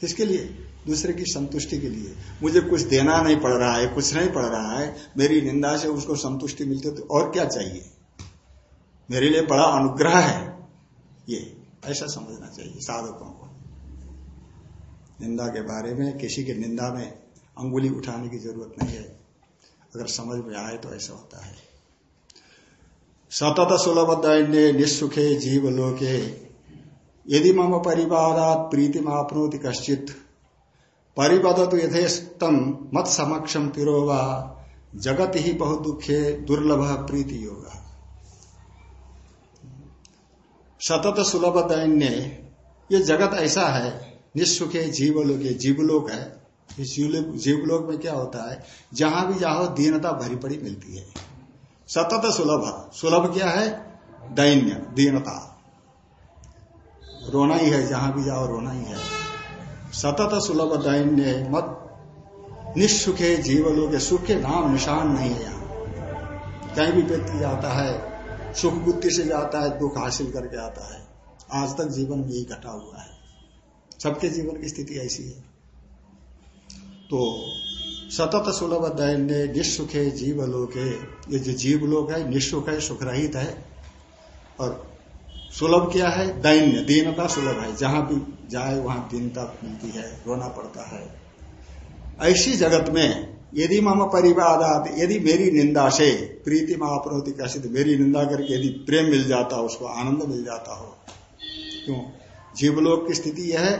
किसके लिए? दूसरे की संतुष्टि के लिए। मुझे कुछ देना नहीं पड़ रहा है, कुछ नहीं पड़ रहा है। मेरी निंदा से उसको संतुष्टि मिलती तो और क्या चाहिए? मेरे लिए बड़ा अनुग्रह है। ये, ऐसा समझना चाहिए साधकों को। निंदा के बारे में, किसी की निंदा में अंगुली उठाने की ज़रूरत नहीं है। अगर समझ में आए तो ऐसा होता है। सतत सुलभ दैन्य निस्सुखे जीव लोके यदि मम परिवारात प्रीति आपनोति कश्चित, परिवदतु यथेस्तम मत समक्षम तिरोवा जगत ही बहुत दुखे दुर्लभ प्रीति योगा सतत सुलभ दैन्य ये जगत ऐसा है निस्सुखे जीवलोक जीवलोक है, इस जीवलोक में क्या होता है, जहाँ भी जाओ दीनता भरी पड़ी मिलती है। सतत सुलभ सुलभ क्या है? दैन्य, दीनता। रोना ही है, जहाँ भी जाओ रोना ही है। सतत सुलभ दैन्य मत निस्सुखे जीवलों सुख के नाम निशान नहीं है यहाँ। कहीं भी व्यक्ति जाता है, सुख बुद्धि से जाता है, दुख हासिल करके आता है, आज तक जीवन में यही घटा हुआ है। सबके जीवन की स्थिति ऐसी है। तो सतत सुलभ दैन्य निस्सुखे जीवलोके, ये जो जीवलोक है निस्सुख है सुख रहित है, और सुलभ क्या है? दैन्य, दीनता सुलभ है। जहाँ भी जाए, वहाँ दीनता मिलती है, रोना पड़ता है। ऐसी जगत में, यदि मम परिवार यदि मेरी निंदा से, प्रीति महाप्रति कैसे मेरी निंदा करके यदि प्रेम मिल जाता हो उसको आनंद मिल जाता हो, क्यों? जीवलोक की स्थिति यह है,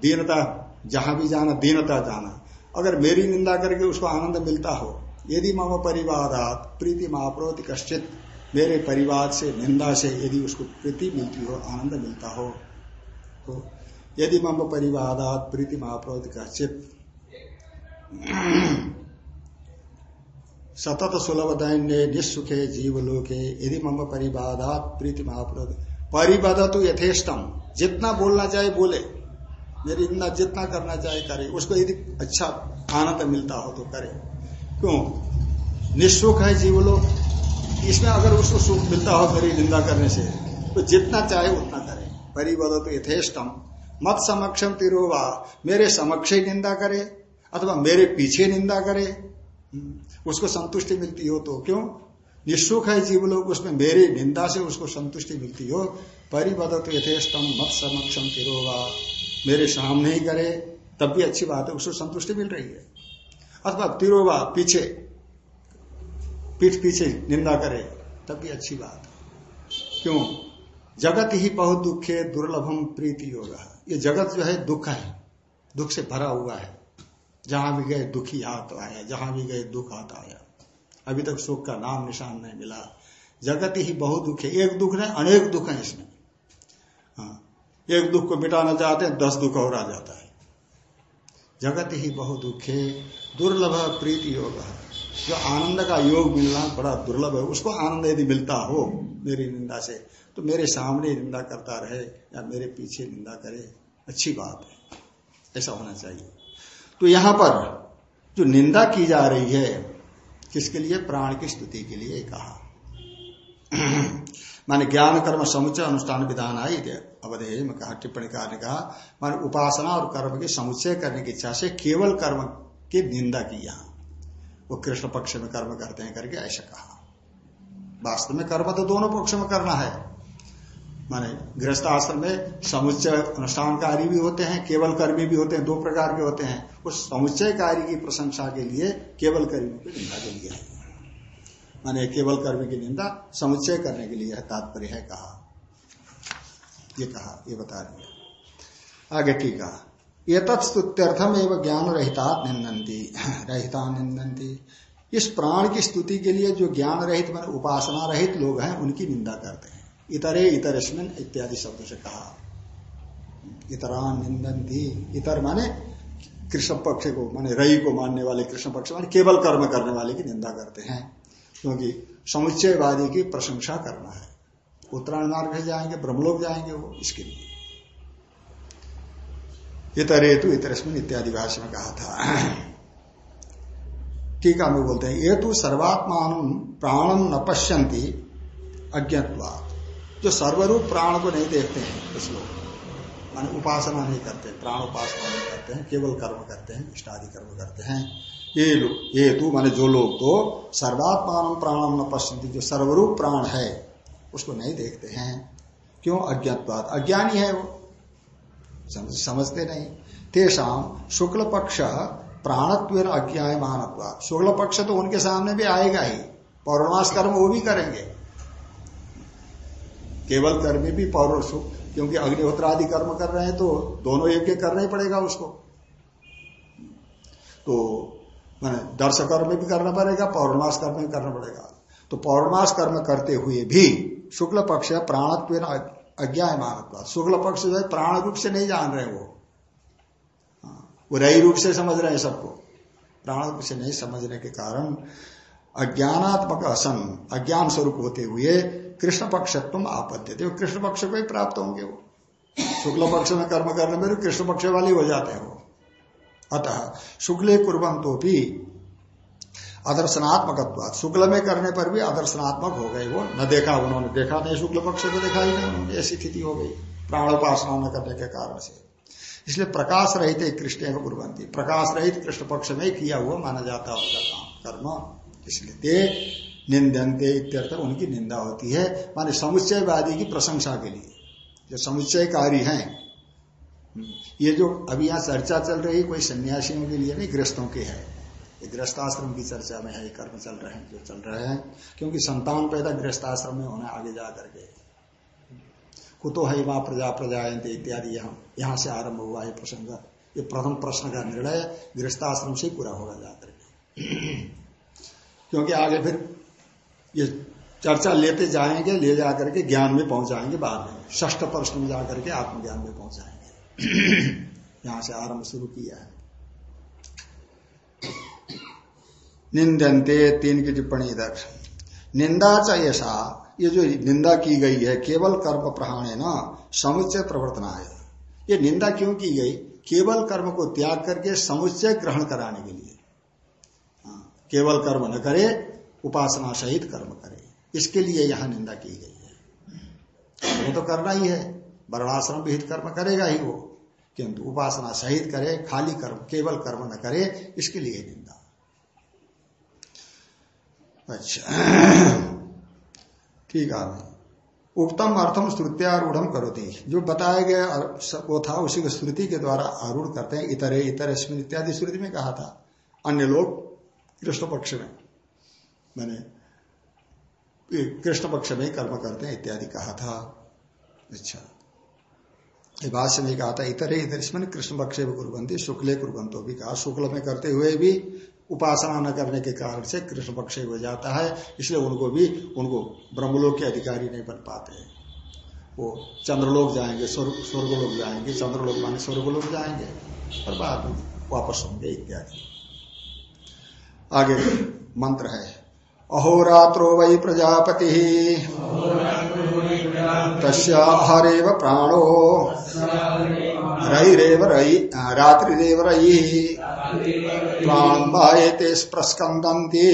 दीनता, जहाँ भी जाना, दीनता जाना। अगर मेरी निंदा करके उसको आनंद मिलता हो, यदि मम परिवार प्रीति महाप्रोति कश्चित मेरे परिवार से, निंदा से यदि उसको प्रीति मिलती हो, आनंद मिलता हो तो यदि मम परिवार प्रीति महाप्रवत का चित सतत सुलभ दैन्य निस्सुखे जीव लोके यदि मम परिवादात प्रीति महाप्रद परिवाद तो यथेष्टम। जितना बोलना चाहे बोले। मेरी इतना जितना करना चाहे करे। उसको यदि अच्छा आनंद मिलता हो तो करे। क्यों? निःसुख है जीव लोग इसमें अगर उसको सुख मिलता हो मेरी निंदा करने से तो जितना चाहे उतना करे। परिवाद तो यथेष्टम। मत समक्षम तिरोवा मेरे समक्ष ही निंदा करे, अथवा मेरे पीछे निंदा करे। उसको संतुष्टि मिलती हो तो क्यों? निःसुख है जीव लोग उसमें मेरी निंदा से उसको संतुष्टि मिलती हो। परिबदत यथेष्टम। मत समक्षम तिरोगा मेरे सामने ही करे, तब भी अच्छी बात है, उसको संतुष्टि मिल रही है। अथवा तिरोवा पीछे। पीठ पीछे निंदा करे, तब भी अच्छी बात क्यों? जगत ही बहुत दुख है दुर्लभम प्रीति होगा ये जगत जो है, दुख है। दुख से भरा हुआ है। जहाँ भी गए, दुखी हाथ आया, जहाँ भी गए, दुख हाथ आया। अभी तक सुख का नाम निशान नहीं मिला। जगत ही बहुत दुख है। एक दुख नहीं, अनेक दुख है इसमें। हाँ। एक दुख को मिटाना चाहते हैं, दस दुख और आ जाता है। जगत ही बहुत दुख है, दुर्लभ प्रीति योग। जो आनंद का योग मिलना बड़ा दुर्लभ है, उसको आनंद यदि मिलता हो मेरी निंदा से तो मेरे सामने निंदा करता रहे या मेरे पीछे निंदा करे, अच्छी बात है। ऐसा होना चाहिए। तो यहाँ पर जो निंदा की जा रही है, किसके लिए? प्राण की स्तुति के लिए कहा। माने ज्ञान, कर्म समुचय अनुष्ठान विधान आई थे अवधेय में कहा टिप्पणी कार ने कहा, माने उपासना और कर्म के समुच्चय करने की इच्छा से केवल कर्म की निंदा की यहाँ। वो कृष्ण पक्ष में कर्म करते हैं करके ऐसा कहा। वास्तव में कर्म तो दोनों पक्ष में करना है। माने गृहस्थ आश्रम में समुच्चय अनुष्ठानकारी भी होते हैं, केवल कर्मी भी होते हैं, दो प्रकार के होते हैं। उस समुच्चय कार्य की प्रशंसा के लिए केवल कर्मी की निंदा के लिए। माने केवल कर्मी की निंदा समुच्चय करने के लिए तात्पर्य है कहा। ये कहा, ये बता दिया। आगे ठीक है ये एवं ज्ञान रहता निंदती रहता निंदती इस प्राण की स्तुति के लिए जो ज्ञान रहित मान उपासना रहित लोग हैं, उनकी निंदा करते हैं। इतरे इतरस्मिन इत्यादि शब्द से कहा। इतरान निंदंती इतर माने कृष्ण पक्ष को, माने रई को मानने वाले कृष्ण पक्ष, माने केवल कर्म करने वाले की निंदा करते हैं। क्योंकि समुच्चयवादी की प्रशंसा करना है। उत्तरायण मार्ग से जाएँगे, ब्रह्मलोक जाएँगे वो, इसके लिए। इतरे तो इतरस्मिन इत्यादि भाषा में कहा था। टीका में बोलते हैं ये तो सर्वात्मान प्राणम न पश्यंती अज्ञत्वा जो सर्वरूप प्राण को नहीं देखते हैं कुछ लोग माने उपासना नहीं करते, प्राण उपासना नहीं करते हैं, केवल कर्म करते हैं, इष्टादि कर्म करते हैं। ये लोग ये तू, माने जो लोग तो सर्वात्मान प्राणम न पश्यंती जो सर्वरूप प्राण है, उसको नहीं देखते हैं। क्यों? अज्ञातवाद अज्ञानी है वो। समझते नहीं। तेषाम शुक्ल पक्ष प्राणत्व अज्ञाय मानत्वाद शुक्ल पक्ष तो उनके सामने भी आएगा ही। पौर्णमास कर्म वो भी करेंगे। केवल कर्मी भी पौर क्योंकि अग्निहोत्र आदि कर्म कर रहे हैं तो दोनों एक करना ही पड़ेगा उसको। तो मैंने दर्श कर्म भी करना पड़ेगा पौर्णमास कर्म भी करना पड़ेगा। तो पौर्णमास कर्म करते हुए भी शुक्ल पक्ष प्राणत्व अज्ञा मानत्व शुक्ल पक्ष जो है प्राण रूप से नहीं जान रहे वो। हाँ, वो रही रूप से समझ रहे हैं सबको। प्राण रूप से नहीं समझने के कारण अज्ञानात्मक असन अज्ञान स्वरूप होते हुए कृष्ण पक्षत्व आपत्ति थे। कृष्ण पक्ष को ही प्राप्त होंगे वो। शुक्ल पक्ष में कर्म करने में कृष्ण पक्ष वाले हो जाते हैं वो। अतः शुक्ल कुर्बन तो भी आदर्शनात्मक शुक्ल में करने पर भी आदर्शनात्मक हो गए वो। न देखा उन्होंने, देखा नहीं शुक्ल पक्ष को देखा ही नहीं। उन्होंने ऐसी स्थिति हो गई प्राणोपासना न करने के कारण से। इसलिए प्रकाश रहित कृष्ण को कुर्बंती प्रकाश रहित कृष्ण पक्ष में किया हुआ माना जाता है उनका काम, कर्म। इसलिए निंदनते इत्यर्थ उनकी निंदा होती है। माने समुच्चयवादी की प्रशंसा के लिए। जो समुच्चयकारी हैं, ये जो अभी यहाँ चर्चा चल रही कोई सन्यासियों के लिए नहीं, गृहस्थों के है। गृहस्थाश्रम की चर्चा में है कर्म चल रहे हैं, जो चल रहे हैं, क्योंकि संतान पैदा गृहस्थाश्रम में होना आगे जा करके। कुतो है वहाँ प्रजा प्रजायंत इत्यादि, यहाँ यहाँ से आरंभ हुआ है प्रसंग। ये प्रथम प्रश्न का निर्णय गृहस्थाश्रम से पूरा होगा जाकर के क्योंकि आगे फिर ये चर्चा लेते जाएँगे, ले जाकर के ज्ञान में पहुंचाएँगे बाद में। ष्ठ प्रश्न में जाकर के आत्मज्ञान में पहुंचाएँगे। यहाँ से आरंभ शुरू किया है। निंदनते तीन की टिप्पणी इधर निंदा च ऐसा ये जो निंदा की गई है केवल कर्म प्रहाणे ना समुच्चय प्रवर्तना है ये निंदा क्यों की गई? केवल कर्म को त्याग करके समुच्चय ग्रहण कराने के लिए। हाँ, केवल कर्म न करे उपासना सहित कर्म करे। इसके लिए यहाँ निंदा की गई है। वो तो करना ही है। वर्णाश्रम विहित कर्म करेगा ही वो। किंतु उपासना सहित करे खाली कर्म केवल कर्म न करे इसके लिए निंदा। अच्छा। ठीक है। उत्तम अर्थम श्रुत्यारूढ़ करोती। जो बताया गया वो था, उसी को श्रुति के द्वारा आरूढ़ करते हैं। इतरे, इतर इत्यादि श्रुति में कहा था। अन्य लोग कृष्ण पक्ष में। मैंने कृष्ण पक्ष में कर्म करते हैं इत्यादि कहा था। अच्छा। भाष्य में कहा था, इतरे, इतर, इसमें कृष्ण पक्ष में कुरबंती शुक्ले कुरबंतो भी कहा। शुक्ल में करते हुए भी उपासना न करने के कारण से कृष्ण पक्ष हो जाता है, इसलिए उनको भी, उनको ब्रह्मलोक के अधिकारी नहीं बन पाते वो चंद्रलोक जाएँगे, स्वर्ग लोग जाएँगे, चंद्रलोक माने स्वर्गलोक जाएँगे, और बाद में वापस होंगे इत्यादि। आगे मंत्र है अहोरात्रो वै प्रजापति तस्रेव प्राणो रईरेव रई रात्रिरेव रई प्राणबाएते स्प्रस्कंदन्ति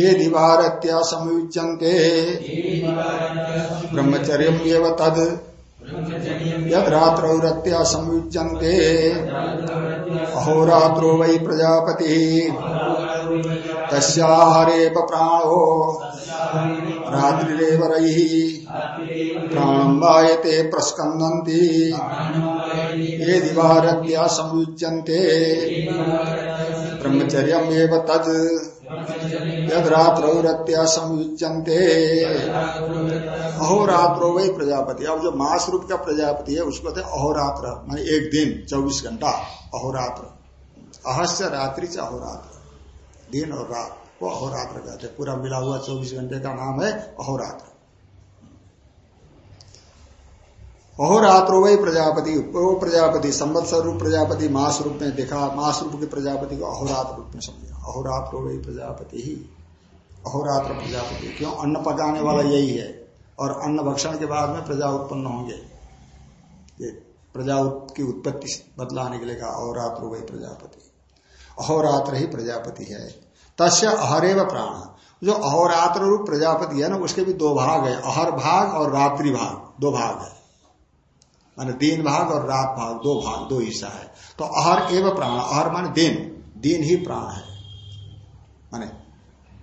ये दिवारत्या संयुज्यन्ते ब्रह्मचर्य तद। यद रात्रौरत्या अहोरात्रो वै प्रजापति। तस्याहारेव प्राणो। रात्रिरेव प्राणं वायते प्रस्कन्दन्ति। ये दिवारत्या संयुज्यन्ते ब्रह्मचर्यमेव तद। यद रात्रौरत्या संयुज्यन्ते अहोरात्रो वही प्रजापति। अब जो मास रूप का प्रजापति है, उसको कहते अहोरात्र। मान एक दिन, चौबीस घंटा, अहोरात्र। अहस्य रात्रि से अहोरात्र। दिन और रात। को अहोरात्र कहते पूरा मिला हुआ चौबीस घंटे का नाम है अहोरात्र अहोरात्रो वही प्रजापति, वो प्रजापति, संवत्सर रूप प्रजापति, मास रूप में देखा, मास रूप के प्रजापति को अहोरात्र रूप में समझा। अहोरात्रो वही प्रजापति ही, अहोरात्र प्रजापति। क्यों? अन्न पकाने वाला यही है, और अन्न भक्षण के बाद में प्रजा उत्पन्न होंगे। ये प्रजा की उत्पत्ति बदलाने के लिए कहा, अहोरात्र वही प्रजापति। अहोरात्र ही प्रजापति है। तस्य अहरेव प्राण। जो अहोरात्र रूप प्रजापति है ना, उसके भी दो भाग है, अहर भाग और रात्रि भाग, दो भाग है। माने दिन भाग और रात भाग, दो भाग, दो हिस्सा है। तो अहर एवं प्राण, अहर माने दिन दिन ही प्राण है। माने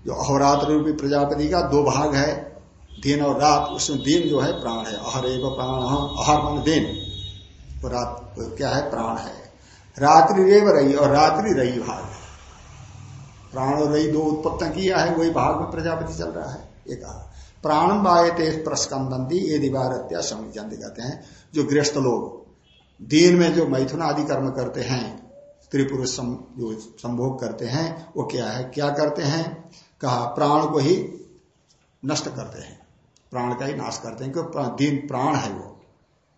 जो अहोरात्र रूपी प्रजापति का दो भाग है, दिन और रात, उसमें दिन जो है प्राण है। अहर एवं प्राण, अहर मान दिन। रात क्या है? प्राण है। रात्रि रेव रही और रात्रि रही भाग प्राण और रही दो उत्पत्ति किया है, वही भाग में प्रजापति चल रहा है। एक प्राणम बायते प्रस्कंदी ये समिजंती कहते हैं, जो गृहस्थ लोग, दिन में जो मैथुन आदि कर्म करते हैं स्त्री पुरुष जो संभोग करते हैं, वो क्या है, क्या करते हैं? कहा, प्राण को ही नष्ट करते हैं। प्राण का ही नाश करते हैं, क्योंकि दिन प्राण है वो,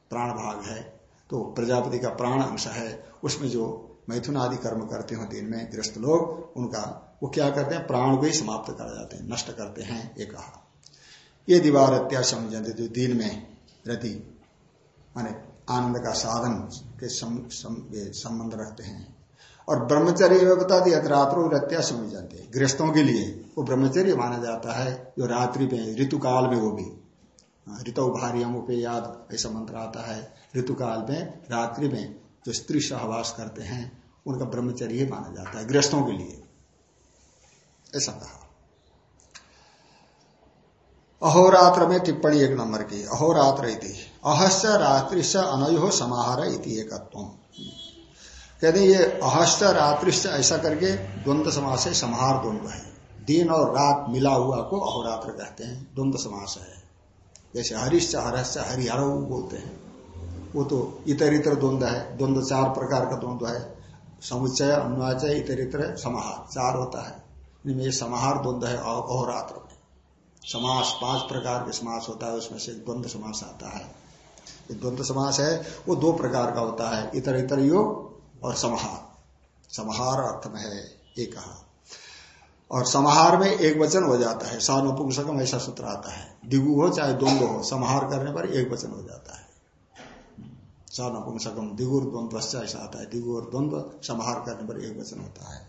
प्राण भाग है तो प्रजापति का प्राण अंश है, उसमें जो मैथुन आदि कर्म करते हो दिन में गृहस्थ लोग उनका वो क्या करते हैं? प्राण को ही समाप्त कर जाते हैं नष्ट करते हैं ये कहा। ये दीवार दीवारत्या समझते जो दिन में रति माने आनंद का साधन के संबंध रखते हैं। और ब्रह्मचर्य बता दिया रात्रो रत्या समझते गृहस्थों के लिए वो ब्रह्मचर्य माना जाता है जो रात्रि में ऋतुकाल में वो भी। हाँ, ऋतु भारियम उपे याद ऐसा मंत्र आता है ऋतुकाल में रात्रि में जो स्त्री सहवास करते हैं, उनका ब्रह्मचर्य माना जाता है, गृहस्थों के लिए। ऐसा कहा। अहोरात्र में टिप्पणी एक नंबर की, अहोरात्र अहस्य रात्रि रात्रिश अनयो समाहार इति एकत्व कहते ये अहस्य रात्रिश ऐसा करके द्वंद्व समास से समाहार द्वंद्व है। दिन और रात मिला हुआ को अहोरात्र कहते हैं द्वंद्व समास है। जैसे हरिश्च हरस्य हरिहर बोलते हैं। वो तो इतर इतर द्वंद्व है। द्वंद्व चार प्रकार का द्वंद्व है। समुच्चय, अनुवाचय इतर इतर समाहार। चार होता है। इनमें समाहार द्वंद्व है अहोरात्र में। समास, पाँच प्रकार के समास होता है, उसमें से द्वंद्व समास आता है। द्वंद्व समास है, वो दो प्रकार का होता है। इतर इतर योग और समाहार। समाहार अर्थ में है ये कहा और समाहार में एक वचन हो जाता है। सानुपुंसकम ऐसा सूत्र आता है। दिगु हो चाहे द्वंद्व हो, समाहार करने पर एक वचन हो जाता है। सानुपुंसकम दिगुर द्वंद्व ऐसा आता है। दिगु और द्वंद्व समाहार करने पर एक वचन होता है।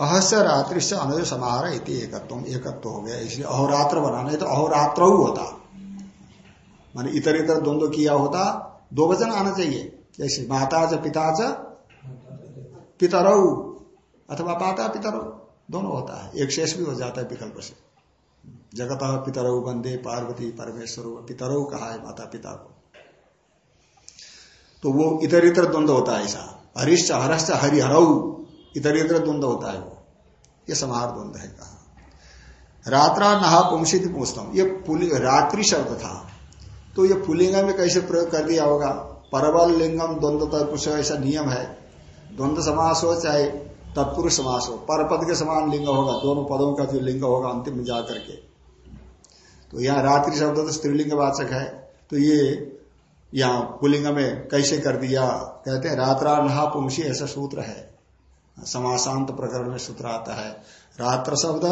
अहस्य रात्रि से अनुय समाहार इति एकत्व एकत्व हो गया। इसलिए अहोरात्र बनाना तो अहोरात्र होता। माने इतर इतर द्वंद्व किया होता, दो वचन आना चाहिए। जैसे माता च, पिता च पितरऊ अथवा पाता पितरऊ दोनों होता है। एक शेष भी हो जाता है विकल्प से। जगत पितरऊ बंदे पार्वती, परमेश्वर। पितरऊ कहा है माता पिता को। तो वो इतर इतर द्वंद्व होता है ऐसा। हरिश्च, हरश्च हरिहरऊ इतर इतर द्वंद्व होता है वो। ये समाहार द्वंद्व है कहा। रात्रा नहा पुंसित पूछता ये रात्रि शब्द था। तो ये पुलिंग में कैसे प्रयोग कर दिया होगा? परबल लिंगम द्वंद्व कुछ ऐसा नियम है। द्वंद्व समास हो चाहे तत्पुरुष समास हो। पर पद के समान लिंग होगा। दोनों पदों का जो लिंग होगा अंतिम में जाकर के। तो यहाँ रात्रि शब्द तो स्त्रीलिंग वाचक है। तो ये यहाँ पुलिंग में कैसे कर दिया? कहते हैं रात्रा नहा पुंसी ऐसा सूत्र है। समासांत प्रकरण में सूत्र आता है। रात्र शब्द,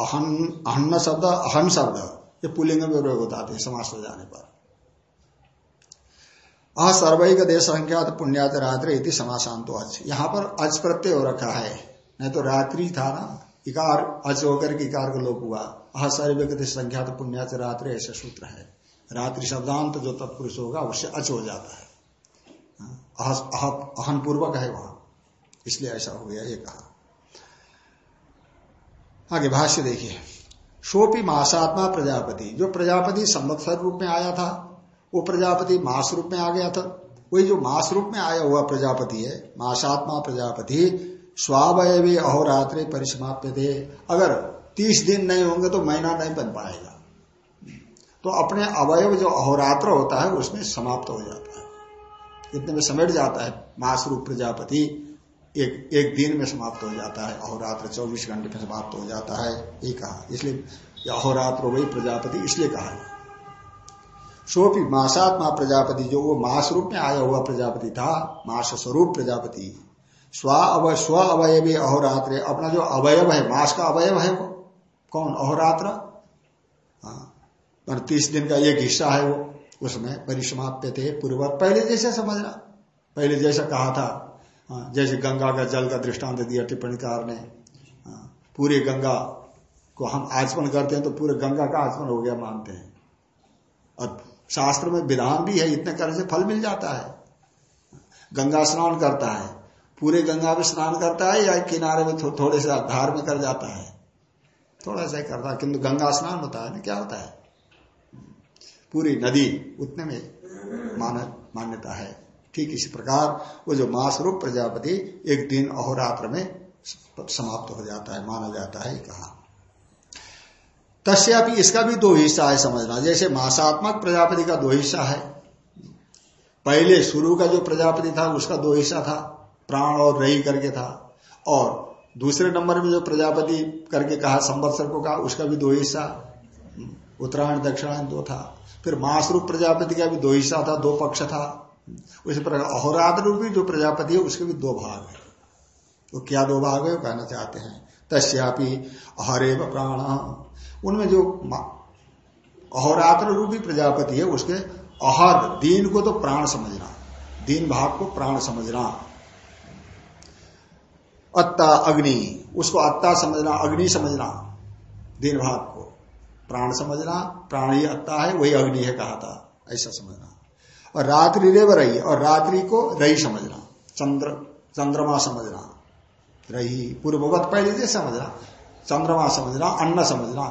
अहन अहन्न शब्द, अहन शब्द, ये पुलिंग में प्रयोग होता है, समास हो जाने पर। अह सर्वैक देश संख्यात पुण्यात रात्र इति समाशांतो अच। यहाँ पर अच प्रत्यय हो रखा है। नहीं तो रात्रि था ना? इकार, अच होकर के इकार का लोप हुआ। अह सर्वैक देश संख्यात पुण्यात रात्र ऐसे सूत्र है। रात्रि शब्दांत जो तत्पुरुष होगा, उससे अच हो जाता है। अहन पूर्वक है वहाँ। इसलिए ऐसा हो गया, ये कहा। आगे भाष्य देखिए। शोपी मासात्मा प्रजापति। जो प्रजापति संवत्सर रूप में आया था, वो प्रजापति मास रूप में आ गया था। वही जो मास रूप में आया हुआ प्रजापति है, मासात्मा प्रजापति, स्वावयवी अहोरात्रि परिसमाप्य थे अगर तीस दिन नहीं होंगे तो महीना नहीं बन पाएगा। तो अपने अवयव जो अहोरात्र होता है, उसमें समाप्त हो जाता है। इतने में समेट जाता है रूप प्रजापति एक एक दिन में समाप्त हो जाता है, अहोरात्र चौबीस घंटे में समाप्त हो जाता है, ये कहा। इसलिए अहोरात्र वही प्रजापति इसलिए कहा सोपी मासात्मा प्रजापति जो, वो मास रूप में आया हुआ प्रजापति था मास स्वरूप प्रजापति। स्व अवय, स्व अवयवी अहोरात्र, अपना जो अवयव है, मास का अवयव है वो, कौन? अहोरात्र? हाँ तीस दिन का एक हिस्सा है वो उसमें परिसमाप्य थे पूर्वत पहले जैसे समझना पहले जैसा कहा था हाँ, जैसे गंगा का जल का दृष्टांत दिया टिप्पणीकार ने हाँ, पूरी गंगा को हम आचमन करते हैं तो पूरे गंगा का आचमन हो गया मानते हैं। और शास्त्र में विधान भी है इतने करने से फल मिल जाता है। गंगा स्नान करता है पूरे गंगा में स्नान करता है या किनारे में थो, थोड़े से धार में कर जाता है। थोड़ा सा करता है किंतु गंगा स्नान होता है ना क्या होता है? पूरी नदी उतने में मान, मान्यता है। ठीक इसी प्रकार वो जो मास रूप प्रजापति एक दिन अहोरात्र में समाप्त हो जाता है, माना जाता है कहा। तस्या भी इसका भी दो हिस्सा है समझना। जैसे मासात्मक प्रजापति का दो हिस्सा है, पहले शुरू का जो प्रजापति था उसका दो हिस्सा था, प्राण और रही करके था, और दूसरे नंबर में जो प्रजापति करके कहा, संवत्सर को कहा, उसका भी दो हिस्सा, उत्तरायण, दक्षिणायन दो था। फिर मास रूप प्रजापति का भी दो हिस्सा था, दो पक्ष था। उसी प्रकार अहोरात्र रूपी जो प्रजापति है, उसके भी दो भाग है। वो क्या दो भाग है कहना चाहते हैं। तस्यापि अहरेव प्राण। उनमें जो अहोरात्र रूपी प्रजापति है, उसके अहर, दीन को तो प्राण समझना। दीन भाग को प्राण समझना। अत्ता अग्नि, उसको अत्ता समझना, अग्नि समझना। दीन भाग को। प्राण समझना, प्राण ही अत्ता है, वही अग्नि है कहा था, ऐसा समझना। और रात्रि रेव रही, और रात्रि को रही समझना, चंद्र, चंद्रमा समझना। रही, पूर्ववत पहले से समझना, चंद्रमा समझना, अन्न समझना,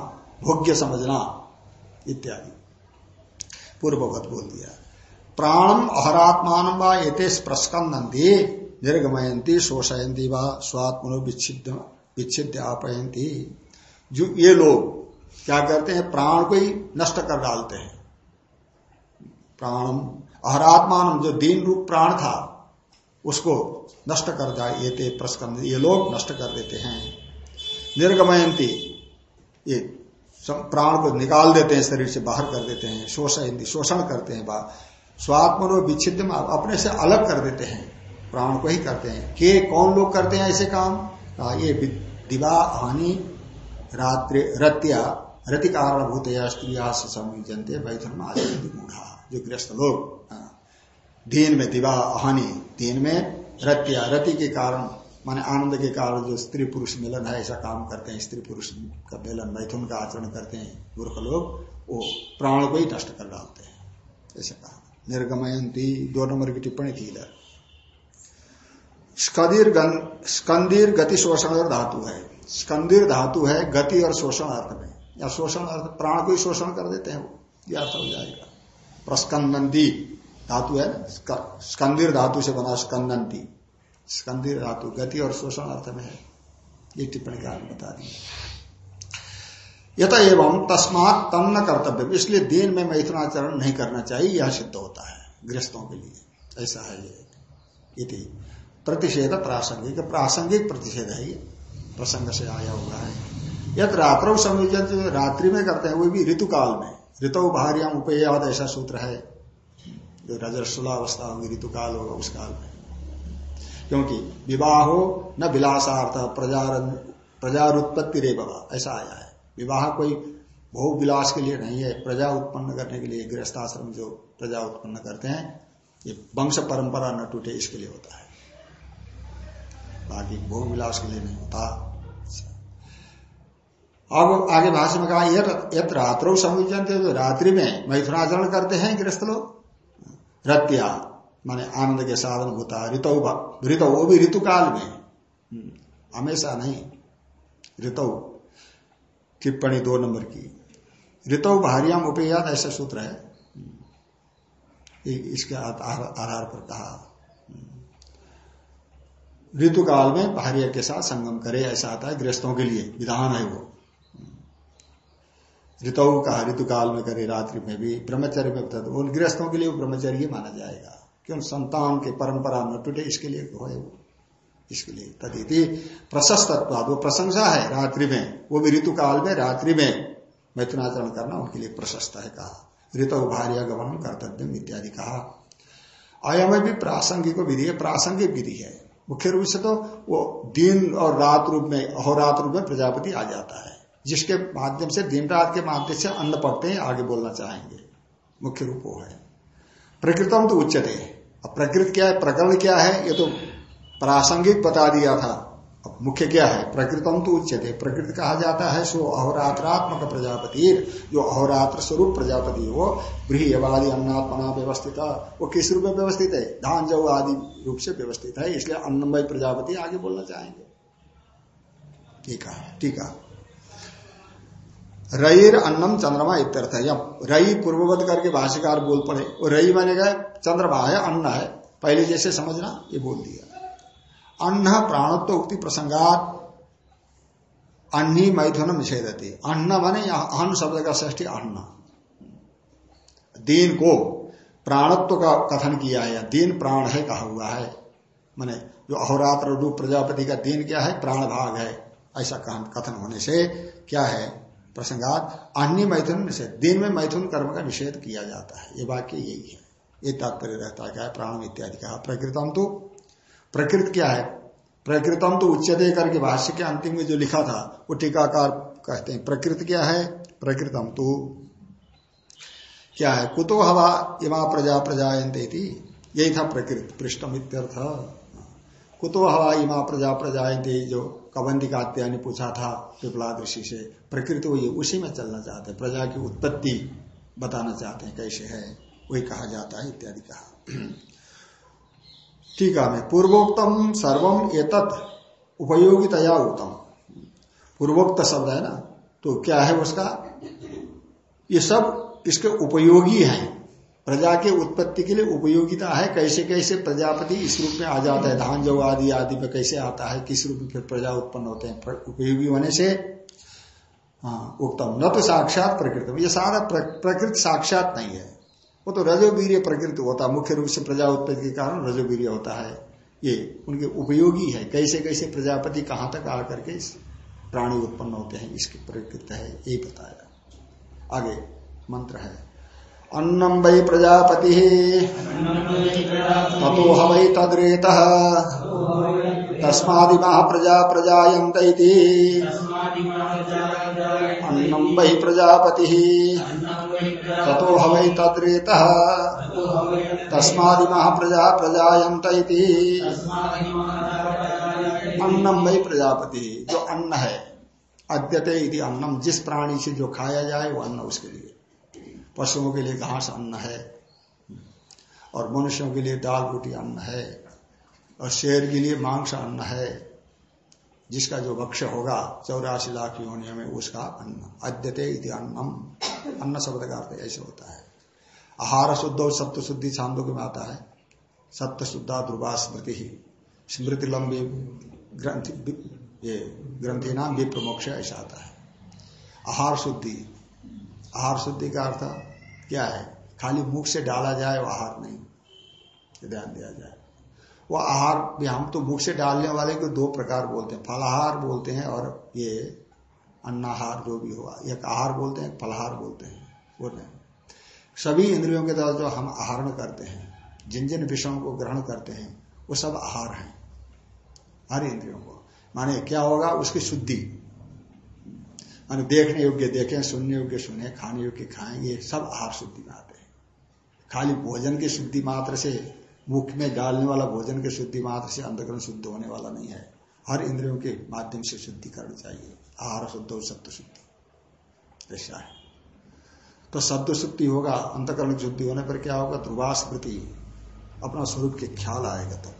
भोग्य समझना, इत्यादि। पूर्ववत बोल दिया। प्राणम अहरात्मान व प्रस्कंदी निर्गमयंती शोषयंती व, स्वात्मनो विच्छिद विच्छिद आपयंती जो ये लोग क्या करते हैं? प्राण को ही नष्ट कर डालते हैं। प्राणम अहरात्मान जो दीन रूप प्राण था, उसको नष्ट कर जाए ये प्रस्कंद, ये लोग नष्ट कर देते हैं। निर्गमयंती, ये प्राण को निकाल देते हैं, शरीर से बाहर कर देते हैं, शोषण शोषण करते हैं स्वात्मनो विच्छिद अपने से अलग कर देते हैं, प्राण को ही करते हैं। के, कौन लोग करते हैं ऐसे काम? ये दिवा, हानि रत्या रति कारण भूत स्त्रिया से संयुजनते मैथुन मूढ़ा, जो गृहस्थ लोग दिन में दिवा हानि दिन में रत्या, रति के कारण, माने आनंद के कारण जो स्त्री पुरुष मिलन है, ऐसा काम करते हैं, स्त्री पुरुष का मिलन मैथुन का आचरण करते हैं, मूर्ख लोग, वो प्राण को ही नष्ट कर डालते हैं। ऐसा कहा। निर्गमयंती, दो नंबर की टिप्पणी थी इधर। स्कंदीर स्कंदीर गति शोषण धातु है। स्कंदीर धातु है, गति और शोषण अर्थ में। या शोषण अर्थ, प्राण को ही शोषण कर देते हैं वो। यह अर्थ हो जाएगा। प्रस्कंदी धातु है स्कंदीर धातु से बना स्कंदी स्कंदीर धातु, गति और शोषण अर्थ में है। ये टिप्पणी का बता दी यथ एवं तस्मात तन्न कर्तव्य इसलिए दिन में मैथुनाचरण नहीं करना चाहिए, यह सिद्ध होता है गृहस्थों के लिए। ऐसा है ये। प्रतिषेध प्रासंगिक। प्रासंगिक प्रतिषेध है ये। प्रसंग से आया हुआ है। यद रात्रो संयोजन जो रात्रि में करते हैं, वो भी ऋतुकाल में। ऋतु भार्याम उपेयाद ऐसा सूत्र है। जो रजस्वलावस्था होगी, ऋतुकाल होगा, उस काल में। क्योंकि विवाह हो न विलासार्थ प्रजारुत्पत्ति रे बाबा ऐसा आया है। विवाह कोई भोग विलास के लिए नहीं है। प्रजा उत्पन्न करने के लिए गृहस्थाश्रम जो प्रजा उत्पन्न करते हैं, ये वंश परंपरा न टूटे, इसके लिए होता है। बाकी भोग विलास के लिए नहीं होता अब आगे भाषा में कहा यद रात्रो संयोजन थे तो रात्रि में मैथुनाचरण करते हैं गृहस्थ लोग। रत्या माने आनंद के साधन होता ऋतु ऋतु वो भी ऋतुकाल में। हम्म, हमेशा नहीं ऋतु टिप्पणी दो नंबर की ऋतु भार्याम उपेयाद ऐसा सूत्र है। इसके आधार पर कहा ऋतुकाल में भार्य के साथ संगम करे, ऐसा आता है गृहस्थों के लिए, विधान है वो। ऋतु कहा ऋतु काल में करे, रात्रि में भी, ब्रह्मचर्य में बता उन गृहस्थों के लिए वो ब्रह्मचर्य माना जाएगा। क्यों? संतान के परंपरा न टूटे, इसके लिए हो वो। इसके लिए तदिति प्रशस्त वो प्रशंसा है रात्रि में। वो भी ऋतु काल में, रात्रि में। मैथुनाचरण करना उनके लिए प्रशस्त है, कहा। ऋतु भार्य गमन कर्तव्य इत्यादि, कहा। अयम भी प्रासंगिक विधि है, प्रासंगिक विधि है। मुख्य रूप से तो वो दिन और रात रूप में, अहोरात रूप में प्रजापति आ जाता है, जिसके माध्यम से दिन रात के माध्यम से अन्न पकते हैं, आगे बोलना चाहेंगे। मुख्य रूप वो है। प्रकृतम तो उच्चते प्रकृत क्या है, प्रकरण क्या है, ये तो प्रासंगिक बता दिया था। मुख्य क्या है? प्रकृतम तो उच्चते प्रकृति कहा जाता है, सो अहोरात्रात्मक प्रजापति। जो अहोरात्र स्वरूप प्रजापति हो गृहवादी अन्नात्मना व्यवस्थित। वो किस रूप में व्यवस्थित है? धान जव आदि रूप से व्यवस्थित है, इसलिए अन्नमय प्रजापति आगे बोलना चाहेंगे। ठीक है ठीक है। रईर अन्नम चंद्रमा इत्यर्थ है रई पूर्ववत करके भाष्यकार बोल पड़े। वो रई माने गए चंद्रमा है, अन्न है। पहले जैसे समझना, ये बोल दिया। अन्न प्राणत्व उक्ति प्रसंगात अन्नी मैथुन निषेधती। अन्न माने अहन शब्द का ष्ठी अन्न। दीन को प्राणत्व का कथन किया है? दीन प्राण है कहा हुआ है। माने जो अहोरात्र रूप प्रजापति का दीन क्या है? प्राण भाग है। ऐसा कथन होने से क्या है? प्रसंगात अन्य मैथुन निषेध। दिन में मैथुन कर्म का निषेध किया जाता है। ये वाक्य यही है। ये तात्पर्य रहता है क्या प्राण इत्यादि का प्रकृतम तो प्रकृत क्या है? प्रकृतम तो उच्चते करके भाष्य के अंतिम में जो लिखा था, वो टीकाकार कहते हैं, प्रकृत क्या है? प्रकृतम तो क्या है? कुतो हवा इमा प्रजा प्रजायंते यही था प्रकृत, पृष्ठम इत्यर्थ। कुतो हवा इमा प्रजा प्रजायंते जो कबंदी का पूछा था पिपला ऋषि से, प्रकृति वही उसी में चलना चाहते हैं, प्रजा की उत्पत्ति बताना चाहते हैं, कैसे है? वही कहा जाता है, इत्यादि कहा। ठीक है पूर्वोक्तम सर्वम एतत् उपयोगितया उत्तम पूर्वोक्त शब्द है ना? तो क्या है उसका? ये सब इसके उपयोगी है। प्रजा के उत्पत्ति के लिए उपयोगिता है। कैसे कैसे प्रजापति इस रूप में आ जाता है? धान जो आदि आदि में कैसे आता है? किस रूप में फिर प्रजा उत्पन्न होते हैं? उपयोगी होने से हाँ उत्तम न तो साक्षात प्रकृति ये सारा प्रकृति साक्षात नहीं है। वो तो रजोवीर प्रकृति होता मुख्य रूप से प्रजा उत्पत्ति के कारण रजोवीर होता है। ये उनके उपयोगी है। कैसे कैसे प्रजापति कहाँ तक आकर के इस प्राणी उत्पन्न होते हैं, इसकी प्रकृति है, ये बताया। आगे मंत्र है, अन्नम वै प्रजापति, ततो हवै तद्रेत तस्मादिमा प्रजा प्रजायन्त अन्नम वै प्रजापति ततो हवै तद्रेत। तस्मादिमा प्रजा प्रजायन्त अन्नम वै प्रजापति जो अन्न है अद्यते अन्नम जिस प्राणी से जो खाया जाए वो अन्न उसके लिए। पशुओं के लिए घास अन्न है और मनुष्यों के लिए दाल रोटी अन्न है और शेर के लिए मांस अन्न है जिसका जो भक्ष्य होगा चौरासी लाख योनियों में उसका अन्न, अद्यते अन्नम। अन्न शब्द का अर्थ ऐसे होता है। आहार शुद्ध और सप्त शुद्धि छांदों में आता है। सत्य शुद्धा ध्रुवा स्मृति ही। स्मृति लंबी ग्रंथि, ये ग्रंथि नाम भी प्रमोक्ष ऐसा आता है। आहार शुद्धि। आहार शुद्धि का अर्थ क्या है? खाली मुख से डाला जाए आहार नहीं। ध्यान दिया जाए। वो आहार भी हम तो मुख से डालने वाले को दो प्रकार बोलते हैं। फलाहार बोलते हैं और ये अन्नाहार जो भी हुआ एक आहार बोलते हैं फलाहार बोलते हैं। वो नहीं। सभी इंद्रियों के द्वारा जो हम आहरण करते हैं जिन जिन विषयों को ग्रहण करते हैं, वो सब आहार हैं। हर इंद्रियों को। माने क्या होगा? उसकी शुद्धि। माने देखने योग्य देखें, सुनने योग्य सुने, खाने योग्य खाएँ ये सब आहार शुद्धि में आते हैं। खाली भोजन की शुद्धि मात्र से मुख में डालने वाला भोजन के शुद्धि मात्र से अंधकरण शुद्ध होने वाला नहीं है। हर इंद्रियों के माध्यम से शुद्धि करनी चाहिए। आहार शुद्ध और सत्य शुद्धि। ऐसा है। तो शब्द शुद्धि होगा अंतकरण शुद्धि होने पर क्या होगा? ध्रुवा स्मृति अपना स्वरूप के ख्याल आएगा तब।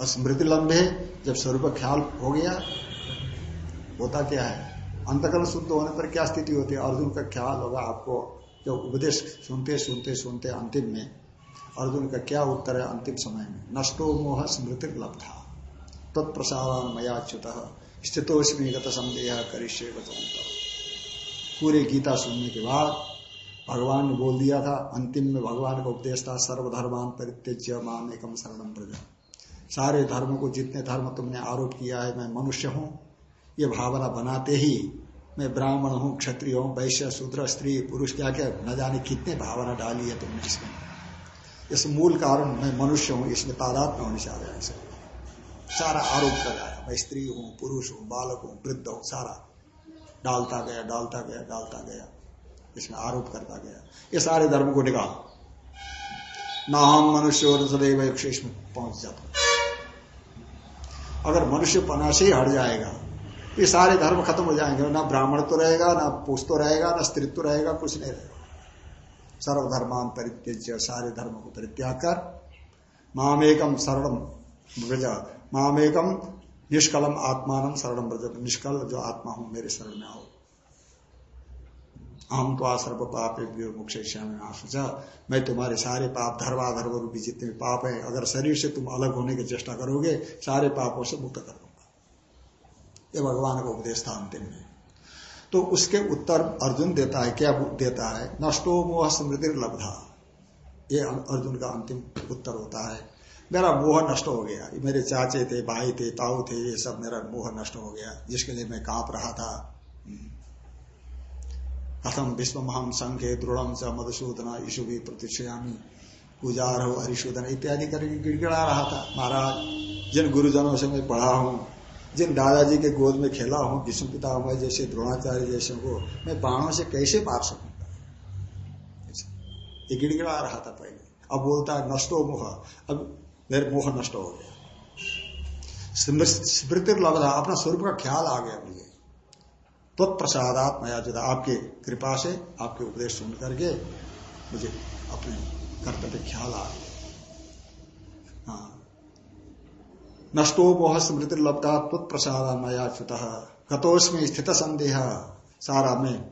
और स्मृति लंबे, जब स्वरूप ख्याल हो गया, होता क्या है? अंतकल शुद्ध होने पर क्या स्थिति होती है? अर्जुन का ख्याल होगा आपको। जो उपदेश सुनते सुनते सुनते अंतिम में अर्जुन का क्या उत्तर है अंतिम समय में? नष्टो मोह स्मृति लब्धा। तत्प्रसाद मयाच्युत स्थितोस्मीगत संदेह करिष्य पूरे गीता सुनने के बाद भगवान ने बोल दिया था, अंतिम में भगवान का उपदेश था, सर्वधर्मान परित्यज्य माम एकम शरणम प्रजा। सारे धर्म को जितने धर्म तुमने आरोप किया है, मैं मनुष्य हूँ। ये भावना बनाते ही मैं ब्राह्मण हूँ, क्षत्रिय हूँ, वैश्य, शूद्र, स्त्री, पुरुष क्या क्या न जाने कितने भावना डाली है तुमने इसमें। इस मूल कारण मैं मनुष्य हूँ, इसमें तादाद में होने चाह रहा है सारा आरोप कर रहा मैं स्त्री हूँ, पुरुष हूँ, बालक हूँ, वृद्ध हूँ, सारा। डालता गया डालता गया डालता गया। इसमें आरोप करता गया। ये सारे धर्म को निकाल। ना हम मनुष्य और सदैव शेष में पहुँच जाता अगर मनुष्य पना से ही हट जाएगा ये सारे धर्म खत्म हो जाएँगे। ना ब्राह्मण तो रहेगा, ना पुष तो रहेगा, ना स्त्रित्व तो रहेगा, कुछ नहीं रहेगा। सर्वधर्मान परित्यज्य सारे धर्म को परित्याग कर मामेकम शरणम ब्रज मामेकम निष्कलम आत्मान शरणम ब्रज निष्कल जो आत्मा हूँ मेरे शरण में आओ हम तो आश्रप पाप मुख्य मैं तुम्हारे सारे पाप धर्माधर्म रूपी जितने पाप है अगर शरीर से तुम अलग होने की चेष्टा करोगे सारे पापों से मुक्त कर ये भगवान का उपदेश था अंतिम में तो उसके उत्तर अर्जुन देता है, क्या देता है? नष्टो मोह स्मृति लब्धा। ये अर्जुन का अंतिम उत्तर होता है। मेरा मोह नष्ट हो गया। मेरे चाचे थे, भाई थे, ताऊ थे, ये सब मेरा मोह नष्ट हो गया, जिसके लिए मैं काँप रहा था। कथम विश्व महाम संख्य दृढ़ च मधुसूदना ईशु भी प्रतिष्यामी पूजा हो हरिशोधन इत्यादि करके गिड़गिड़ा रहा था। महाराज, जिन गुरुजनों से मैं पढ़ा हूँ जिन दादाजी के गोद में खेला हूँ विष्णु पिता जैसे द्रोणाचार्य जैसे को मैं बाणों से कैसे मार सकूँगा गिड़गिड़ा रहा था पहले। अब बोलता है, नष्टो मोह। अब मेरे मोह नष्ट हो गया। स्मृति लगा अपना स्वरूप का ख्याल आ गया मुझे। तो प्रसादात मया जुदा आपके कृपा से, आपके उपदेश सुन करके मुझे अपने कर्तव्य ख्याल आ गया। नष्टो मोह स्मृति लब्धा प्रसाद मया च्युत। गतोष में स्थित संदेह। सारा में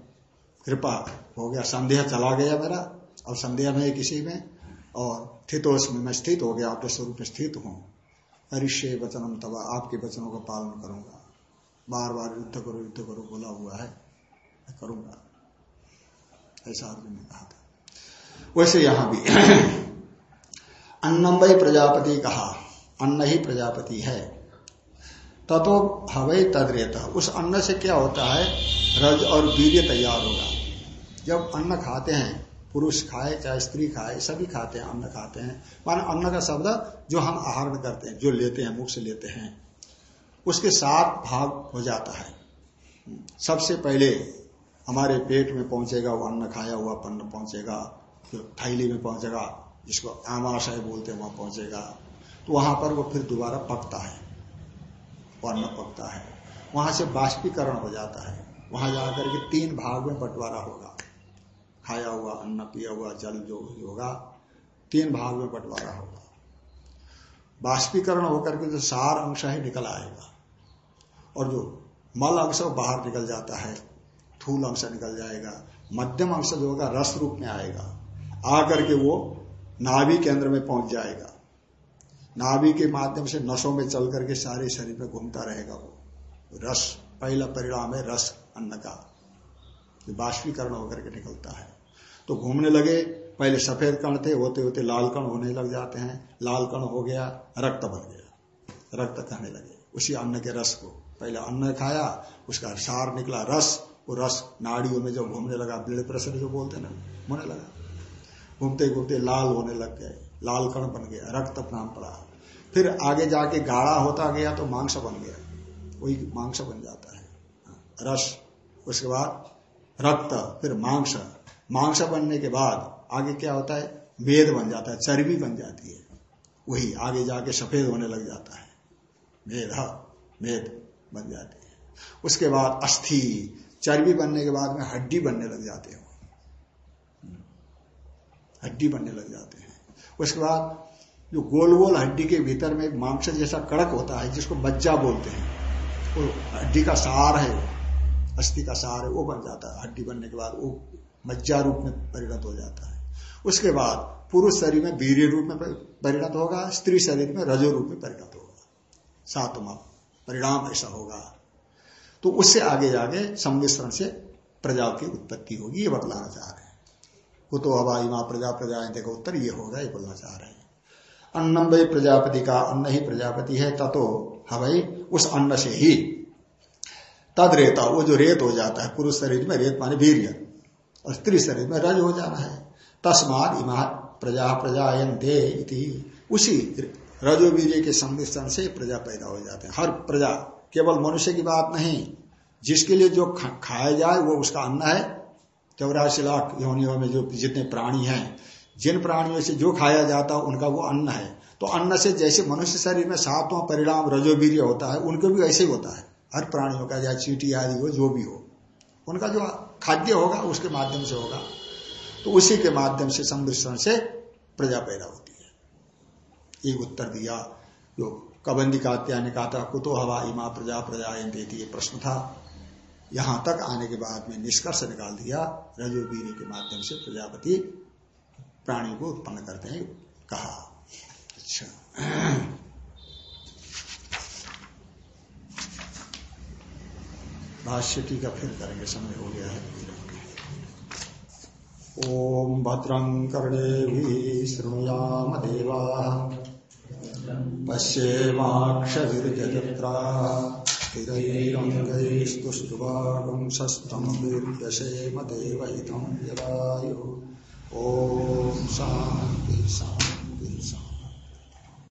कृपा हो गया। संदेह चला गया मेरा, अब संदेह नहीं किसी में, और स्थितोष में मैं स्थित हो गया, आपके स्वरूप में स्थित हूँ। अरिष्य वचनम तब आपके वचनों का पालन करूँगा। बार बार युद्ध करो युद्ध करो, बोला हुआ है, मैं करूँगा। ऐसा आदमी ने कहा था। वैसे यहाँ भी अन्नम प्रजापति कहा अन्न ही प्रजापति है। ततो हवई तद्रेत। उस अन्न से क्या होता है? रज और वीर्य तैयार होगा। जब अन्न खाते हैं, पुरुष खाए, चाहे स्त्री खाए, सभी खाते हैं, अन्न खाते हैं। मान अन्न का शब्द जो हम आहरण करते हैं, जो लेते हैं, मुख से लेते हैं, उसके साथ भाग हो जाता है। सबसे पहले हमारे पेट में पहुंचेगा, वो अन्न खाया हुआ अन्न पहुंचेगा फिर थैली में पहुंचेगा, जिसको आमाशय बोलते हैं, वहाँ पहुंचेगा। तो वहाँ पर वो फिर दोबारा पकता है वो अन्न पकता है। वहाँ से बाष्पीकरण हो जाता है। वहाँ जाकर के तीन भाग में बंटवारा होगा। खाया हुआ, अन्न, पिया हुआ, जल जो होगा, तीन भाग में बंटवारा होगा। बाष्पीकरण होकर के जो सार अंश है, निकल आएगा। और जो मल अंश बाहर निकल जाता है। थूल अंश निकल जाएगा। मध्यम अंश जो होगा, रस रूप में आएगा। आकर के वो नाभि केंद्र में पहुँच जाएगा। नाभि के माध्यम से नसों में चल करके सारे शरीर में घूमता रहेगा वो। रस, पहला परिणाम है रस अन्न का बाष्पीकरण होकर के निकलता है। तो घूमने लगे, पहले सफ़ेद कण थे, होते होते लाल कण होने लग जाते हैं। लाल कण हो गया, रक्त बन गया। रक्त कहने लगे, उसी अन्न के रस को। पहले अन्न खाया, उसका सार निकला, रस। वो रस नाड़ियों में जो घूमने लगा ब्लड प्रेशर जो बोलते ना, होने लगा। घूमते घूमते लाल होने लग गए। लाल कण बन गया, रक्त नाम पड़ा। फिर आगे जाके गाढ़ा होता गया तो मांस बन गया। वही मांस बन जाता है। रस, उसके बाद रक्त, फिर मांस। मांस बनने के बाद आगे क्या होता है? मेद बन जाता है, चर्बी बन जाती है। वही आगे जाके सफ़ेद होने लग जाता है। मेद मेद बन जाती है। उसके बाद अस्थि, चर्बी बनने के बाद में हड्डी बनने लग जाते हैं। हड्डी बनने लग जाते हैं। उसके बाद जो गोल गोल हड्डी के भीतर में मांस जैसा कड़क होता है, जिसको मज्जा बोलते हैं, वो हड्डी का सार है, अस्थि का सार है, वो बन जाता है। हड्डी बनने के बाद वो मज्जा रूप में परिणत हो जाता है। उसके बाद पुरुष शरीर में वीर रूप में परिणत होगा, स्त्री शरीर में रजो रूप में परिणत होगा। सातवा परिणाम ऐसा होगा। तो उससे आगे जाके सम्मिश्रण से प्रजा की उत्पत्ति होगी, ये बतलाना चाह रहे हैं। कुतो हवा इमा प्रजा प्रजा देखो, उत्तर ये होगा, ये बोलना चाह रहे हैं। अन्नम भाई प्रजापति का अन्न ही प्रजापति है, ततो हवाई उस अन्न से ही। तद रेता, वो जो रेत हो जाता है, पुरुष शरीर में रेत माने वीर और स्त्री शरीर में रज हो जाना है। तस्मात इमा प्रजा प्रजायन दे उसी रजोवीर्य के सम्मिश्रण से प्रजा पैदा हो जाते हैं। हर प्रजा केवल मनुष्य की बात नहीं, जिसके लिए जो खाया जाए, वो उसका अन्न है। चौरासी लाख योनियों में जो जितने प्राणी हैं जिन प्राणियों से जो खाया जाता है, उनका वो अन्न है। तो अन्न से जैसे मनुष्य शरीर में सातवां परिणाम रजोवीर्य होता है, उनको भी ऐसे ही होता है। हर प्राणियों का या चीटी आदि हो, जो भी हो। उनका जो खाद्य होगा, उसके माध्यम से होगा। तो उसी के माध्यम से सम्मिश्रण से प्रजा पैदा होती है। एक उत्तर दिया। जो कबंदी का ने कहा था, कुतो हवा इमा प्रजा प्रजा देती ये प्रश्न था। यहाँ तक आने के बाद में निष्कर्ष निकाल दिया रजोबीरी के माध्यम से प्रजापति प्राणी को उत्पन्न करते हैं, कहा। अच्छा। भाष्य टीका फिर करेंगे, समय हो गया है। ओम भद्रं कर्णे शृणुयाम देवा। पश्येमाक्षजत्रा हिरैरङ्गैस्तुष्टुवागुं शस्त्रं देवहितं ॐ शान्ति शान्ति